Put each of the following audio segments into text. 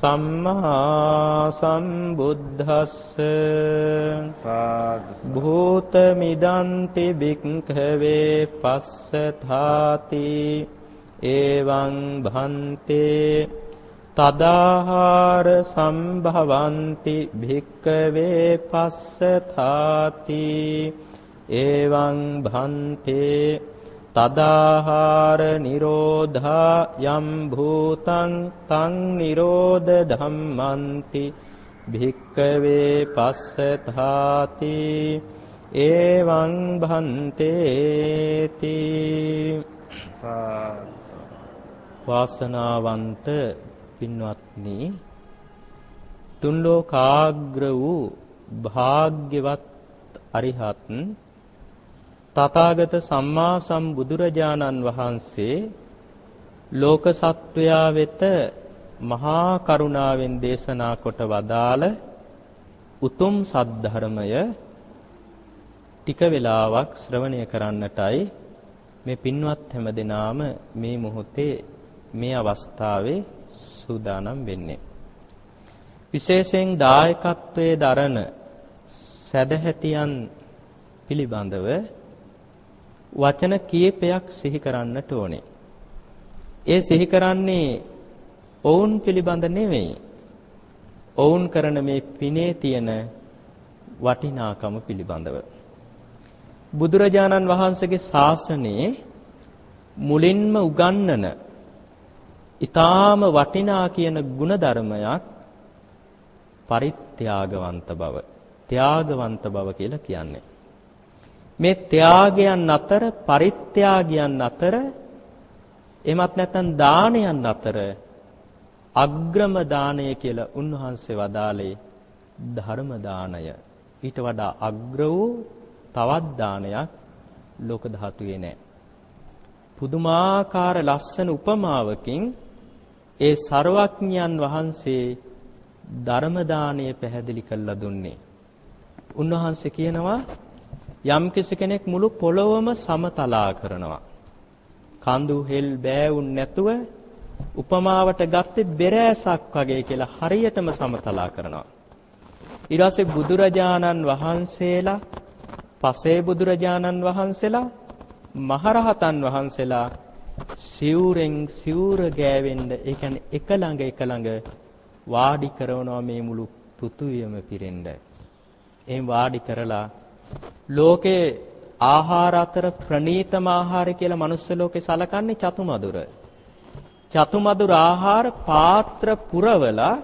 සම්මා සම්බුද්දස්ස භූත මිදන්ති බික්ඛවේ පස්සථාති එවං භන්තේ තදාහාර සම්භවಂತಿ භික්ඛවේ පස්සථාති එවං භන්තේ තදාහාර නිරෝධා යම් භූතං තං නිරෝධ ධම්මන්ති භික්කවේ පස්සථාති එවං භන්තේති වාසනාවන්ත පින්වත්නි තුන් ලෝකාග්‍ර වූ භාග්‍යවත් අරිහත් තථාගත සම්මා සම්බුදුරජාණන් වහන්සේ ලෝක සත්වයා වෙත මහා කරුණාවෙන් දේශනා කොට වදාළ උතුම් සද්ධර්මය ටික වෙලාවක් ශ්‍රවණය කරන්නටයි මේ පින්වත් හැමදෙනාම මේ මොහොතේ මේ අවස්ථාවේ සූදානම් වෙන්නේ. විශේෂයෙන් දායකත්වයේ දරන සදැහැතියන් පිළිබඳව වචන කීපයක් සිහි කරන්නට ඕනේ. ඒ සිහි කරන්නේ ඔවුන් පිළිබඳ නෙවෙයි. ඔවුන් කරන මේ පිනේ තියෙන වටිනාකම පිළිබඳව. බුදුරජාණන් වහන්සේගේ ශාසනයේ මුලින්ම උගන්වන ඊටාම වටිනා කියන ಗುಣධර්මයක් පරිත්‍යාගවන්ත බව, ත්‍යාගවන්ත බව කියලා කියන්නේ. මේ ත්‍යාගයන් අතර පරිත්‍යාගයන් අතර එමත් නැත්නම් දානයන් අතර අග්‍රම දානය කියලා උන්වහන්සේ වදාළේ ධර්ම දානය. ඊට වඩා අග්‍ර වූ තවත් දානයක් ලෝක ධාතුවේ නැහැ. පුදුමාකාර ලස්සන උපමාවකින් ඒ ਸਰවඥයන් වහන්සේ ධර්ම දානය පැහැදිලි කරලා දුන්නේ. උන්වහන්සේ කියනවා යම් කෙනෙක් මුළු පොළොවම සමතලා කරනවා. කඳු හෙල් බෑවුන් නැතුව උපමාවට ගත්තේ බෙරෑසක් වගේ කියලා හරියටම සමතලා කරනවා. ඊට පස්සේ බුදුරජාණන් වහන්සේලා, පසේ බුදුරජාණන් වහන්සේලා, මහරහතන් වහන්සේලා සිවුරෙන් සිවුර ගෑවෙන්න ඒ කියන්නේ එක ළඟ එක ළඟ වාඩි කරනවා මේ මුළු පෘථුවියම පිරෙන්න. එහෙන් වාඩි කරලා ලෝකේ ආහාර අතර ප්‍රණීතම ආහාරය කියලා මනුස්ස ලෝකේ සලකන්නේ චතුමදුර. චතුමදුර ආහාර පාත්‍ර පුරවලා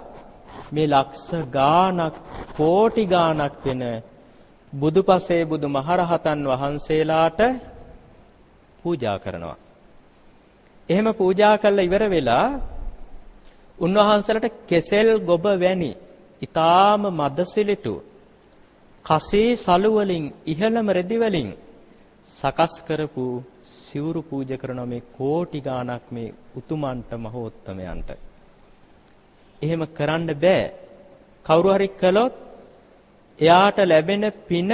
මේ ලක්ෂ ගාණක් කෝටි ගාණක් වෙන බුදුපසේ බුදු මහරහතන් වහන්සේලාට පූජා කරනවා. එහෙම පූජා කළා ඉවර වෙලා උන්වහන්සේලාට කෙසෙල් ගොබ වැනි ඊටාම මදසිලිටු කසේ සලු වලින් ඉහළම රෙදි වලින් සකස් කරපු සිවුරු පූජා කරන මේ කෝටි ගාණක් මේ උතුමන්ට මහෝත්තමයන්ට. එහෙම කරන්න බෑ. කවුරු හරි කළොත් එයාට ලැබෙන පින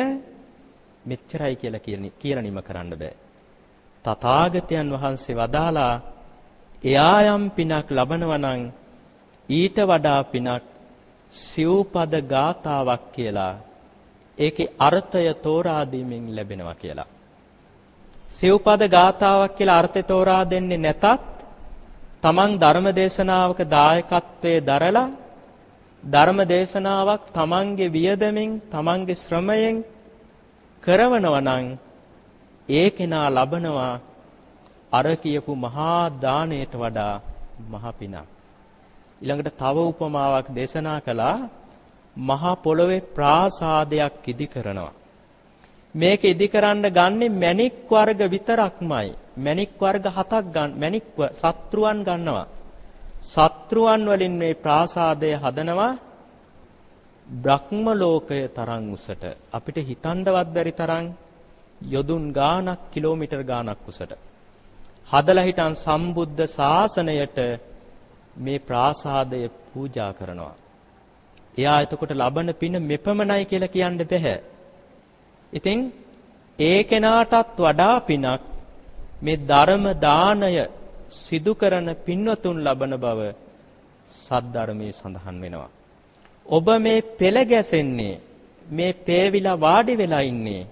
මෙච්චරයි කියලා කියලා නිම කරන්න බෑ. තථාගතයන් වහන්සේ වදාලා එයා යම් පිනක් ලබනවා නම් ඊට වඩා පිනක් සිව්පද ගාතාවක් කියලා ඒකේ අර්ථය තෝරා දීමෙන් ලැබෙනවා කියලා. සිව්පද ගාතාවක් කියලා අර්ථය තෝරා දෙන්නේ නැතත් තමන් ධර්ම දේශනාවක දායකත්වයේ දරලා ධර්ම දේශනාවක් තමන්ගේ වියදමෙන් තමන්ගේ ශ්‍රමයෙන් කරවනවා නම් ඒ කෙනා ලබනවා අර කියපු මහා දාණයට වඩා මහ පිනක්. ඊළඟට තව උපමාවක් දේශනා කළා මහා පොළොවේ ප්‍රාසාදයක් ඉදි කරනවා. මේක ඉදි කරන්න ගන්නේ මණික් වර්ග විතරක්මයි. මණික් වර්ග හතක් ගන්න මණික් සත්‍රුවන් ගන්නවා. සත්‍රුවන් වලින් මේ ප්‍රාසාදය හදනවා බ්‍රහ්ම ලෝකය තරම් උසට අපිට හිතන්නවත් බැරි තරම් යොදුන් ගාණක් කිලෝමීටර් ගාණක් උසට හදලා හිටන් සම්බුද්ධ ශාසනයට මේ ප්‍රාසාදය පූජා කරනවා. එයා එතකොට ලබන පින මෙපමණයි කියලා කියන්න බෑ. ඉතින් ඒ කෙනාටත් වඩා පිනක් මේ ධර්ම දානය සිදු කරන පින්වතුන් ලබන බව සද්ධර්මයේ සඳහන් වෙනවා. ඔබ මේ පෙළ ගැසෙන්නේ මේ පේවිලා වාඩි වෙලා ඉන්නේ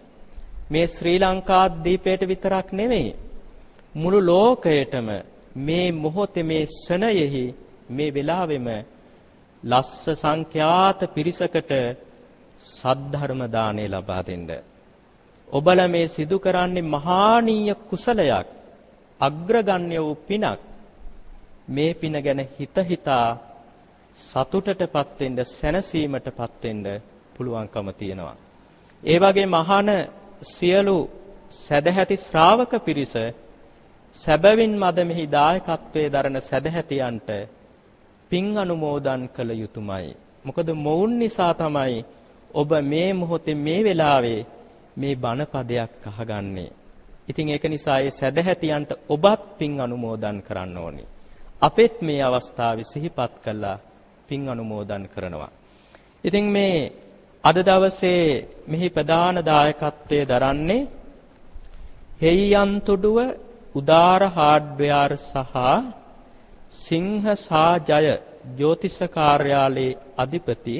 මේ ශ්‍රී ලංකා දීපයට විතරක් නෙමෙයි මුළු ලෝකයටම මේ මොහොතේ මේ ෂණයෙහි මේ වෙලාවෙම ලස්ස සංඛ්‍යාත පිරිසකට සද්ධර්ම දාණය ලබා දෙන්න. ඔබලා මේ සිදු කරන්නේ මහානීය කුසලයක් අග්‍රගණ්‍ය වූ පිනක්. මේ පින ගැන හිත හිතා සතුටටපත් වෙන්න සැනසීමටපත් වෙන්න පුළුවන්කම තියෙනවා. ඒ වගේ මහාන සියලු සදැහැති ශ්‍රාවක පිරිස සැබවින් මද මෙහි දායකත්වයේ දරන සදැහැතියන්ට පින් අනුමෝදන් කළ යුතුයමයි. මොකද මොවුන් නිසා තමයි ඔබ මේ මොහොතේ මේ වෙලාවේ මේ බණ පදයක් අහගන්නේ. ඉතින් ඒක නිසා ඒ සදැහැතියන්ට ඔබත් පින් අනුමෝදන් කරන්න ඕනි. අපෙත් මේ අවස්ථාවේ සිහිපත් කළා පින් අනුමෝදන් කරනවා. ඉතින් මේ අද දවසේ මෙහි ප්‍රධාන දායකත්වයේ දරන්නේ හේයන්තුඩුව උදාර හાર્ඩ්වෙයාර් සහ සිංහ සාජය ජ්‍යොතිෂ කාර්යාලයේ අධිපති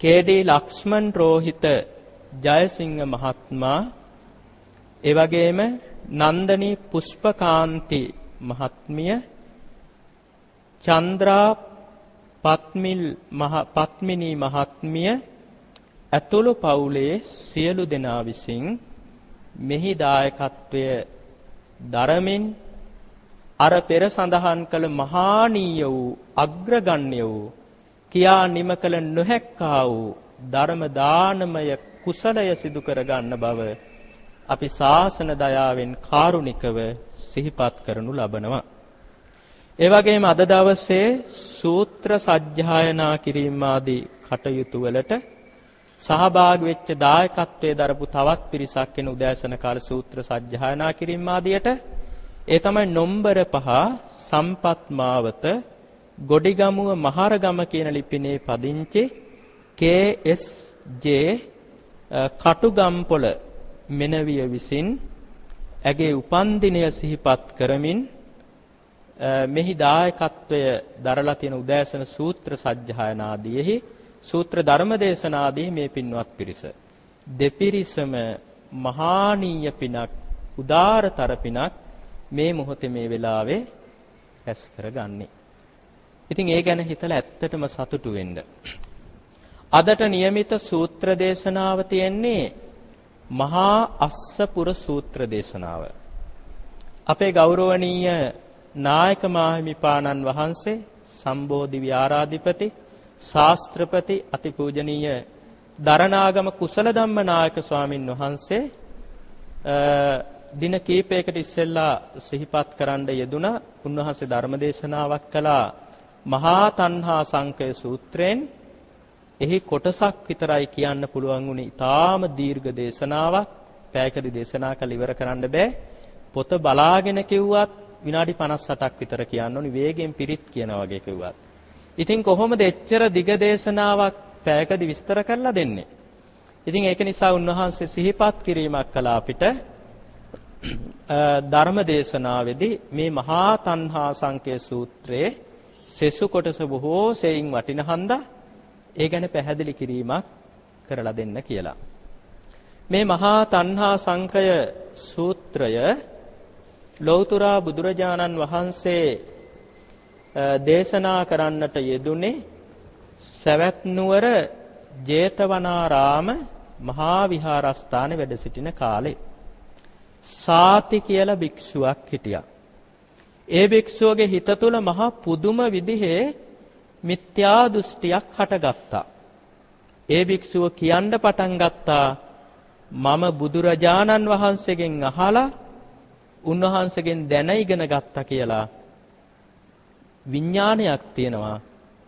කේ.ඩී. ලක්ෂ්මන් රෝහිත ජයසිංහ මහත්මයා ඒ වගේම නන්දනී පුෂ්පකාන්ති මහත්මිය චන්ද්‍රා පත්මිල් මහ පත්මිනී මහත්මිය ඇතුළු පවුලේ සියලු දෙනා විසින් මෙහි දායකත්වය දරමින් අර පෙර සඳහන් කළ මහානීය වූ අග්‍රගණ්‍ය වූ කියා නිම කළ නොහැක්කා වූ ධර්ම දානමය කුසලය සිදු කර ගන්න බව අපි ශාසන දයාවෙන් කාරුණිකව සිහිපත් කරනු ලබනවා. ඒ වගේම අද දවසේ සූත්‍ර සජ්ජායනා කිරීම ආදී කටයුතු වලට සහභාගී වෙච්ච දායකත්වයේ දරපු තවත් පිරිසක් වෙන උදෑසන කාල සූත්‍ර සජ්ජායනා කිරීම ආදියට ඒ තමයි නොම්බර පහ සම්පත් මාවත ගොඩිගමුව මහරගම කියන ලිපිනේ පදිංචි KSJ කටුගම්පොළ මෙනවිය විසින් ඇගේ උපන්දිනය සිහිපත් කරමින් මෙහි දායකත්වය දරලා තියෙන උදෑසන සූත්‍ර සජ්ජායනාදීෙහි සූත්‍ර ධර්මදේශනාදී මේ පින්වත් පිරිස. දෙපිරිසම මහානීය පිනක් උදාරතර පිනක් මේ මොහොතේ මේ වෙලාවේ රැස් කරගන්නේ. ඉතින් ඒ ගැන හිතලා ඇත්තටම සතුටු වෙන්න. අදට નિયમિત සූත්‍ර දේශනාව තියෙන්නේ මහා අස්සපුර සූත්‍ර දේශනාව. අපේ ගෞරවනීය නායක මාහිමිපාණන් වහන්සේ සම්බෝධි විහාරාධිපති ශාස්ත්‍රපති අතිපූජනීය දරණාගම කුසල ධම්ම නායක ස්වාමින් වහන්සේ දින කීපයකට ඉස්සෙල්ලා සිහිපත් කරන්න යෙදුනා උන්වහන්සේ ධර්මදේශනාවක් කළා. මහා තණ්හා සංකය සූත්‍රයෙන් එහි කොටසක් විතරයි කියන්න පුළුවන් උනේ ඊටාම දීර්ඝ දේශනාවක්. පැයකදී දේශනා කළ ඉවර කරන්න බෑ. පොත බලාගෙන කිව්වත් විනාඩි 58ක් විතර කියන්න ඕනි. වේගෙන් පිරිත් කියන වගේ කිව්වත්. ඉතින් කොහොමද එච්චර දිග දේශනාවක් පැයකදී විස්තර කරලා දෙන්නේ? ඉතින් ඒක නිසා උන්වහන්සේ සිහිපත් කිරීමක් කළා අපිට. ධර්ම දේශනාවේදී මේ මහා තණ්හා සංකේ සූත්‍රයේ සෙසු කොටස බොහෝ සෙයින් වටිනහන්දා ඒ ගැන පැහැදිලි කිරීමක් කරලා දෙන්න කියලා. මේ මහා තණ්හා සංකය සූත්‍රය ලෞතර බුදුරජාණන් වහන්සේ දේශනා කරන්නට යෙදුනේ සවැත් නුවර ජේතවනාරාම මහා විහාරස්ථානයේ වැඩ සිටින කාලේ සාති කියලා භික්ෂුවක් හිටියා. ඒ භික්ෂුවගේ හිත තුළ මහා පුදුම විදිහේ මිත්‍යා දෘෂ්ටියක් හටගත්තා. ඒ භික්ෂුව කියන්න පටන් ගත්තා මම බුදුරජාණන් වහන්සේගෙන් අහලා උන්වහන්සේගෙන් දැන ඉගෙන ගත්තා කියලා. විඥානයක් තියෙනවා.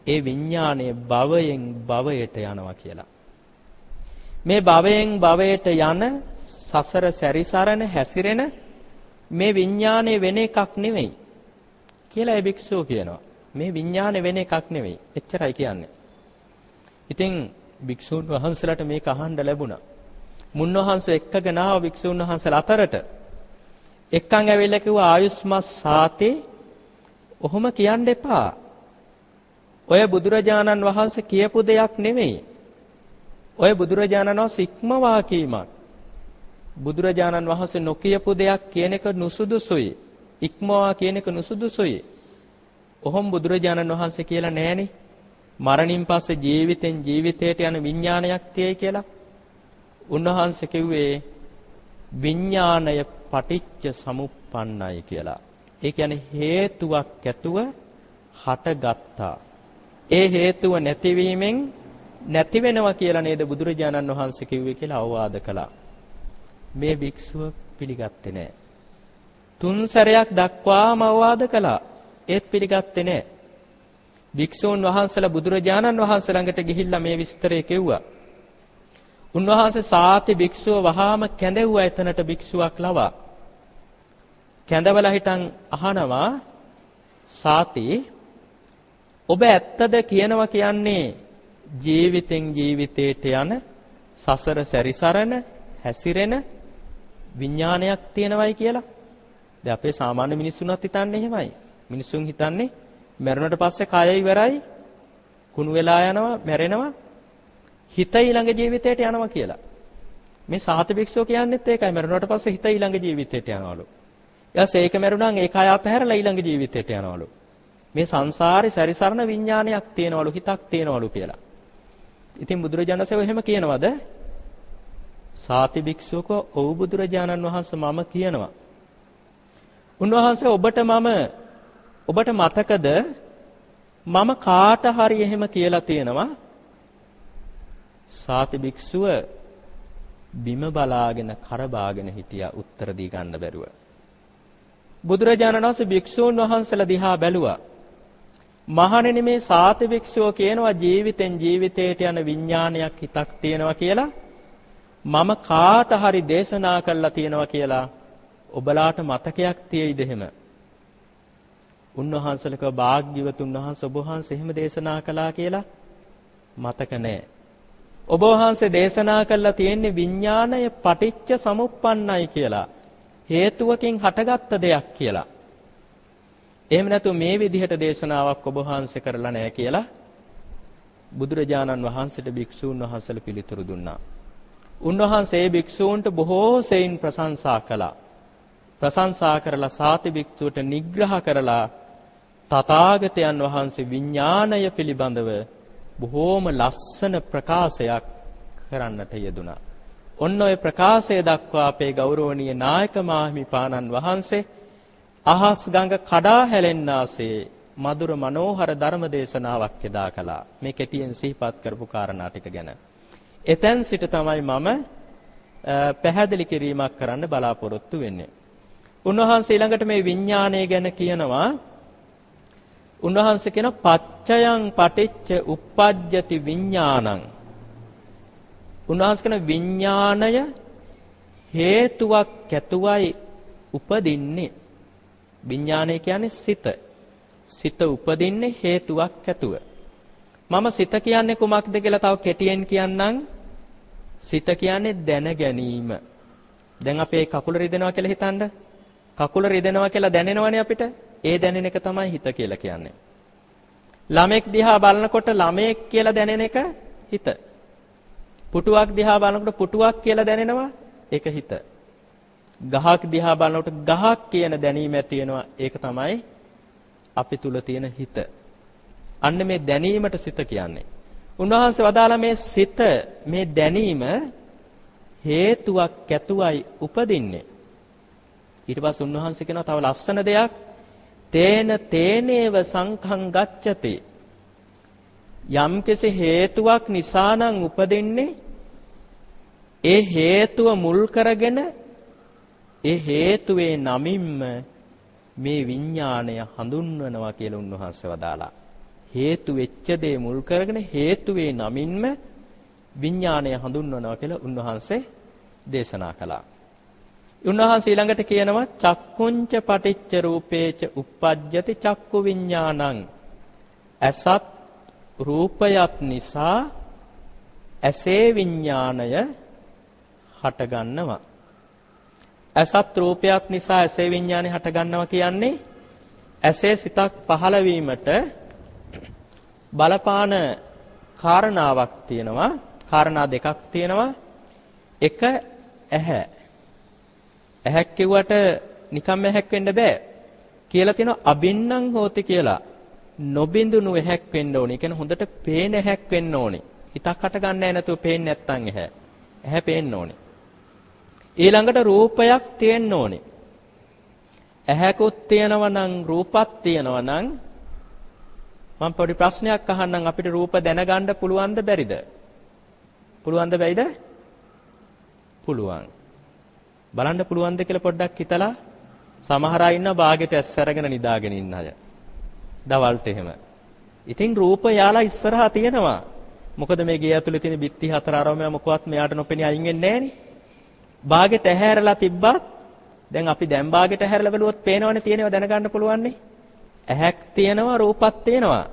ඒ විඥානය භවයෙන් භවයට යනවා කියලා. මේ භවයෙන් භවයට යන සසර සැරිසරන හැසිරෙන මේ විඥානය වෙන එකක් නෙවෙයි කියලා ඒ භික්ෂුව කියනවා. මේ විඥානය වෙන එකක් නෙවෙයි. එච්චරයි කියන්නේ. ඉතින් භික්ෂුන් වහන්සේලාට මේක අහන්න ලැබුණා. මුන්නවහන්සේ එක්කගෙන ආව භික්ෂුන් වහන්සේලා අතරට එක්කන් ඇවිල්ලා කිව්වා ආයුස්මත් සාතේ ඔහොම කියන්න එපා. ඔය බුදුරජාණන් වහන්සේ කියපු දෙයක් නෙමෙයි. ඔය බුදුරජාණන් වහන්සේ ඉක්මවා කීමක්. බුදුරජාණන් වහන්සේ නොකියපු දෙයක් කියන එක නුසුදුසුයි. ඉක්මවා කියන එක නුසුදුසුයි. ඔහොම බුදුරජාණන් වහන්සේ කියලා නෑනේ. මරණින් පස්සේ ජීවිතෙන් ජීවිතයට යන විඥානයක් තියෙයි කියලා. උන්වහන්සේ කිව්වේ විඥාණය පටිච්ච සමුප්පන්නයි කියලා. ඒ කියන්නේ හේතුවක් ඇතුව හටගත්තා. ඒ හේතුව නැතිවීමෙන් නැති වෙනවා කියලා නේද බුදුරජාණන් වහන්සේ කිව්වේ කියලා අවවාද කළා. මේ භික්ෂුව පිළිගත්තේ නැහැ. තුන් සැරයක් දක්වාම අවවාද කළා. ඒත් පිළිගත්තේ නැහැ. භික්ෂූන් වහන්සේලා බුදුරජාණන් වහන්සේ ළඟට ගිහිල්ලා මේ විස්තරය කිව්වා. උන්වහන්සේ සාති භික්ෂුව වහාම කැඳෙව්වා එතනට භික්ෂුවක් ලවා. කැඳවලා හිටන් අහනවා සාති ඔබ ඇත්තද කියනවා කියන්නේ ජීවිතෙන් ජීවිතයට යන සසර සැරිසරන හැසිරෙන විඥානයක් තියෙනවයි කියලා. දැන් අපේ සාමාන්‍ය මිනිස්සුන්වත් හිතන්නේ එහෙමයි. මිනිස්සුන් හිතන්නේ මැරුණට පස්සේ කය ඉවරයි කුණු වෙලා යනවා මැරෙනවා හිත ඊළඟ ජීවිතයට යනවා කියලා. මේ සාත භික්ෂුව කියන්නේත් ඒකයි මැරුණාට පස්සේ හිත ඊළඟ ජීවිතයට යනවලු. ඊයස් ඒක මැරුණාන් ඒ කය අතහැරලා ඊළඟ ජීවිතයට යනවලු. මේ සංසාරේ සැරිසරන විඥානයක් තියෙනවලු හිතක් තියෙනවලු කියලා. ඉතින් බුදුරජාණන්සේ එහෙම කියනවද? සාති භික්ෂුවක ඔව් බුදුරජාණන් වහන්සේ මම කියනවා. උන්වහන්සේ ඔබට මම ඔබට මතකද මම කාට හරි එහෙම කියලා තියෙනවා සාති භික්ෂුව බිම බලාගෙන කරබාගෙන හිටියා උත්තර දී ගන්න බැරුව. බුදුරජාණන් වහන්සේ භික්ෂූන් වහන්සේලා දිහා බැලුවා. මහණෙනි මේ සාති භික්ෂුව කියනවා ජීවිතෙන් ජීවිතයට යන විඥානයක් හිතක් තියෙනවා කියලා මම කාට හරි දේශනා කළා තියෙනවා කියලා ඔබලාට මතකයක් තියෙයිද එහෙම? උන්වහන්සේලක භාග්‍යවතුන් වහන්සේ ඔබ වහන්සේ එහෙම දේශනා කළා කියලා මතක නැහැ. ඔබ වහන්සේ දේශනා කළා තියෙන්නේ විඥාණය පටිච්ච සමුප්පන්නයි කියලා. හේතුවකින් හටගත්ත දෙයක් කියලා. එහෙම නැතු මේ විදිහට දේශනාවක් ඔබ වහන්සේ කරලා නැහැ කියලා බුදුරජාණන් වහන්සේට භික්ෂූන් වහන්සේලා පිළිතුරු දුන්නා. උන්වහන්සේ භික්ෂූන්ට බොහෝ සෙයින් ප්‍රශංසා කළා. ප්‍රශංසා කරලා සාති භික්ෂුවට නිග්‍රහ කරලා තථාගතයන් වහන්සේ විඥාණය පිළිබඳව බොහෝම ලස්සන ප්‍රකාශයක් කරන්නට යෙදුනා. ඔන්න ඔය ප්‍රකාශය දක්වා අපේ ගෞරවනීය නායක මාහිමිපාණන් වහන්සේ අහස් ගඟ කඩා හැලෙන්නාසේ මధుර මනෝහර ධර්ම දේශනාවක් එදා කළා. මේ කෙටියෙන් සිහිපත් කරපු කාරණා ටික ගැන. එතෙන් සිට තමයි මම පැහැදිලි කිරීමක් කරන්න බලාපොරොත්තු වෙන්නේ. උන්වහන්සේ ඊළඟට මේ විඥාණය ගැන කියනවා උන්වහන්සේ කියන පච්චයන් පටිච්ච uppajjati විඥානං උන්වහන්සේ කියන විඥාණය හේතුවක් ඇතුවයි උපදින්නේ විඥානය කියන්නේ සිත. සිත උපදින්නේ හේතුවක් ඇතුව. මම සිත කියන්නේ කුමක්ද කියලා තව කෙටියෙන් කියන්නම්. සිත කියන්නේ දැන ගැනීම. දැන් අපේ කකුල රිදෙනවා කියලා හිතන්න. කකුල රිදෙනවා කියලා දැනෙනවනේ අපිට. ඒ දැනෙන එක තමයි හිත කියලා කියන්නේ. ළමෙක් දිහා බලනකොට ළමෙක් කියලා දැනෙන එක හිත. පුටුවක් දිහා බලනකොට පුටුවක් කියලා දැනෙනවා ඒක හිත. ගහක් දිහා බලනකොට ගහක් කියන දැනීම ඇති වෙනවා. ඒක තමයි අපි තුල තියෙන හිත. අන්න මේ දැනීමට සිත කියන්නේ. උන්වහන්සේ වදාලා මේ සිත මේ දැනීම හේතුවක් ඇතුවයි උපදින්නේ. ඊට පස්සේ උන්වහන්සේ කියනවා තව ලස්සන දෙයක් තේන තේනේව සංඛං ගච්ඡති යම්කිසි හේතුවක් නිසා නම් උපදින්නේ ඒ හේතුව මුල් කරගෙන ඒ හේතුවේ නමින්ම මේ විඥාණය හඳුන්වනවා කියලා උන්වහන්සේ වදාලා. හේතු වෙච්ච දේ මුල් කරගෙන හේතුවේ නමින්ම විඥාණය හඳුන්වනවා කියලා උන්වහන්සේ දේශනා කළා. උන්වහන්සේ ඊළඟට කියනවා චක්කුංච පටිච්ච රූපේච uppajjati චක්කු විඥානං අසත් රූපයත් නිසා ඇසේ විඥාණය හටගන්නවා ඇසත් රූපයක් නිසා ඇසේ විඥාණය හටගන්නවා කියන්නේ ඇසේ සිතක් පහළ වීමට බලපාන කාරණාවක් තියෙනවා කාරණා දෙකක් තියෙනවා එක ඇහැ ඇහැක් කිව්වට නිකම්ම ඇහැක් වෙන්න බෑ කියලා තියෙනවා අබින්නම් හෝති කියලා නොබින්දුණු ඇහැක් වෙන්න ඕනේ. කියන්නේ හොඳට පේන ඇහැක් වෙන්න ඕනේ. හිතක් හට ගන්න නැහැ නැතුව පේන්නේ නැත්තම් ඇහැ. ඇහැ පේන්න ඕනේ. ඊළඟට රූපයක් තියෙන්න ඕනේ. ඇහැකුත් තියෙනවා නම් රූපත් තියෙනවා නම් මම පොඩි ප්‍රශ්නයක් අහන්නම් අපිට රූප දැනගන්න පුළුවන්ද බැරිද? පුළුවන්ද බැයිද? පුළුවන්. බලන්න පුළුවන්ද කියලා පොඩ්ඩක් හිතලා සමහර අය ඉන්න බාගෙට ඇස් අරගෙන නිදාගෙන ඉන්න අය. දවල්ට එහෙම. ඉතින් රූප යාලා ඉස්සරහා තියෙනවා. මොකද මේ ගේ ඇතුලේ තියෙන බිත්ති හතර අරම මොකවත් මෙයාට නොපෙනී අයින් වෙන්නේ නැහනේ. බාගෙට ඇහැරලා තිබ්බත් දැන් අපි දැන් බාගෙට ඇහැරලා බලුවොත් පේනවනේ තියෙනව දැනගන්න පුළුවන්නේ. ඇහැක් තියෙනවා රූපත් තියෙනවා.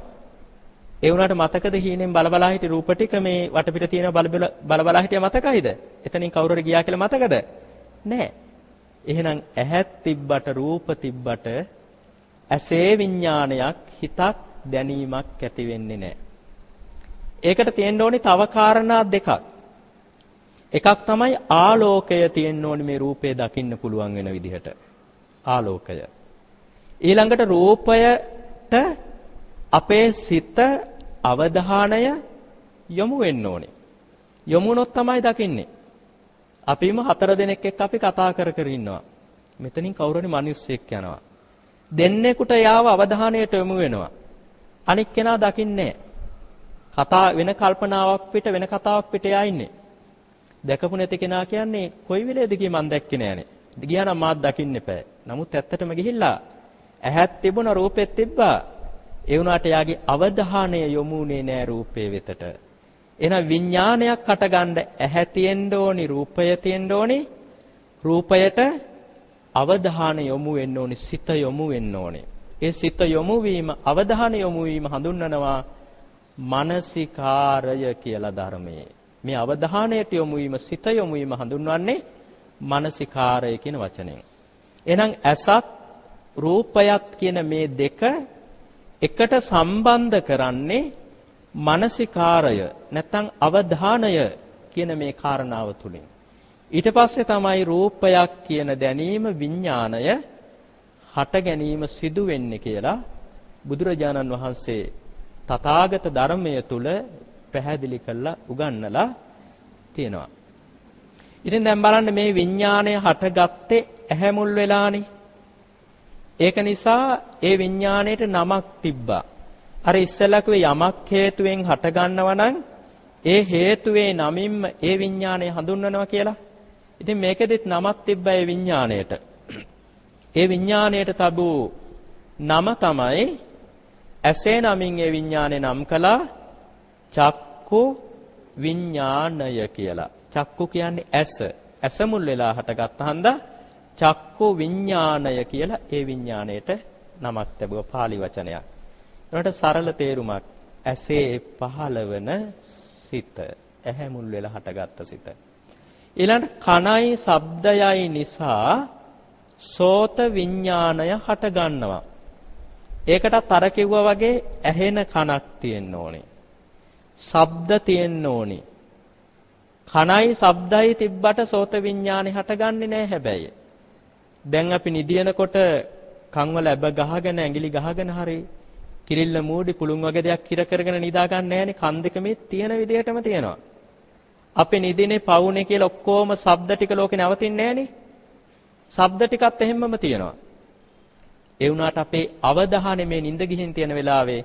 ඒ වුණාට මතකද හීනෙන් බලබලා හිටි රූප ටික මේ වටපිට තියෙන බලබලා හිටිය මතකයිද? එතනින් කවුරු හරි ගියා කියලා මතකද? නෑ. එහෙනම් ඇහත් තිබ්බට රූප තිබ්බට ඇසේ විඥානයක් හිතක් දැනීමක් ඇති වෙන්නේ නෑ. ඒකට තියෙන්න ඕනේ තව කාරණා දෙකක්. එකක් තමයි ආලෝකය තියෙන්න ඕනේ මේ රූපේ දකින්න පුළුවන් වෙන විදිහට. ආලෝකය. ඊළඟට රූපයට අපේ සිත අවධානය යොමු වෙන්න ඕනේ. යොමුනොත් තමයි දකින්නේ. අපිම හතර දෙනෙක් එක්ක අපි කතා කර කර ඉන්නවා. මෙතනින් කවුරුනි මිනිස්සෙක් යනවා. දෙන්නෙකුට යාව අවධානයට යොමු වෙනවා. අනික් කෙනා දකින්නේ කතා වෙන කල්පනාවක් පිට වෙන කතාවක් පිට යා ඉන්නේ. දැකපු නැති කෙනා කියන්නේ කොයි වෙලේද කිය මන් දැක්කේ නෑනේ. ගියා නම් මාත් දකින්න එපා. නමුත් ඇත්තටම ගිහිල්ලා ඇහත් තිබුණ රූපෙත් තිබ්බා. ඒ වුණාට යාගේ අවධානය යොමුනේ නෑ රූපේ වෙතට. එහෙනම් විඥානයක් හටගන්න ඇහැ තියෙන්න ඕනි රූපය තියෙන්න ඕනි රූපයට අවධානය යොමු වෙන්න ඕනි සිත යොමු වෙන්න ඕනි ඒ සිත යොමු වීම අවධානය යොමු වීම හඳුන්වනවා මානසිකාරය කියලා ධර්මයේ මේ අවධානයට යොමු වීම සිත යොමු වීම හඳුන්වන්නේ මානසිකාරය කියන වචනයෙන් එහෙනම් ඇසත් රූපයත් කියන මේ දෙක එකට සම්බන්ධ කරන්නේ මානසිකාරය නැත්නම් අවධානය කියන මේ කාරණාව තුලින් ඊට පස්සේ තමයි රූපයක් කියන දැනීම විඥාණය හට ගැනීම සිදු වෙන්නේ කියලා බුදුරජාණන් වහන්සේ තථාගත ධර්මය තුල පැහැදිලි කරලා උගන්වලා තියෙනවා. ඉතින් දැන් බලන්න මේ විඥාණය හටගත්තේ ඇහැ මුල් වෙලානේ. ඒක නිසා ඒ විඥාණයට නමක් තිබ්බා. අර ඉස්සෙල්ලා කිව්වේ යමක් හේතුවෙන් හටගන්නවා නම් ඒ හේතුවේ නමින්ම ඒ විඥාණය හඳුන්වනවා කියලා. ඉතින් මේකෙදිත් නමක් තිබ්බා ඒ විඥාණයට. ඒ විඥාණයට තබූ නම තමයි ඇසේ නමින් ඒ විඥාණය නම් කළා චක්කු විඥාණය කියලා. චක්කු කියන්නේ ඇස. ඇස මුල් වෙලා හටගත්ත හන්දා චක්කු විඥාණය කියලා ඒ විඥාණයට නමක් ලැබුවා pāli වචනයක්. ඒකට සරල තේරුමක් ඇසේ පහළවන සිත ඇහැ මුල් වෙලා හටගත්ත සිත. ඊළඟ කණයි ශබ්දයයි නිසා සෝත විඥාණය හට ගන්නවා. ඒකටත් අර කිව්වා වගේ ඇහෙන කනක් තියෙන්න ඕනේ. ශබ්ද තියෙන්න ඕනේ. කණයි ශබ්දයි තිබ්බට සෝත විඥානේ හටගන්නේ නැහැ හැබැයි. දැන් අපි නිදිනකොට කන් වල ඇබ ගහගෙන ඇඟිලි ගහගෙන හරි කිරිල්ල මූඩි පුළුන් වගේ දෙයක් කිර කරගෙන නිදා ගන්න නැහැනේ කන් දෙක මේ තියෙන විදිහටම තියෙනවා. අපේ නිදිනේ පවුනේ කියලා ඔක්කොම ශබ්ද ටික ලෝකේ නවතින්නේ නැහනේ. ශබ්ද ටිකත් එහෙම්මම තියෙනවා. ඒ වුණාට අපේ අවධානය මේ නිින්ද ගිහින් තියෙන වෙලාවේ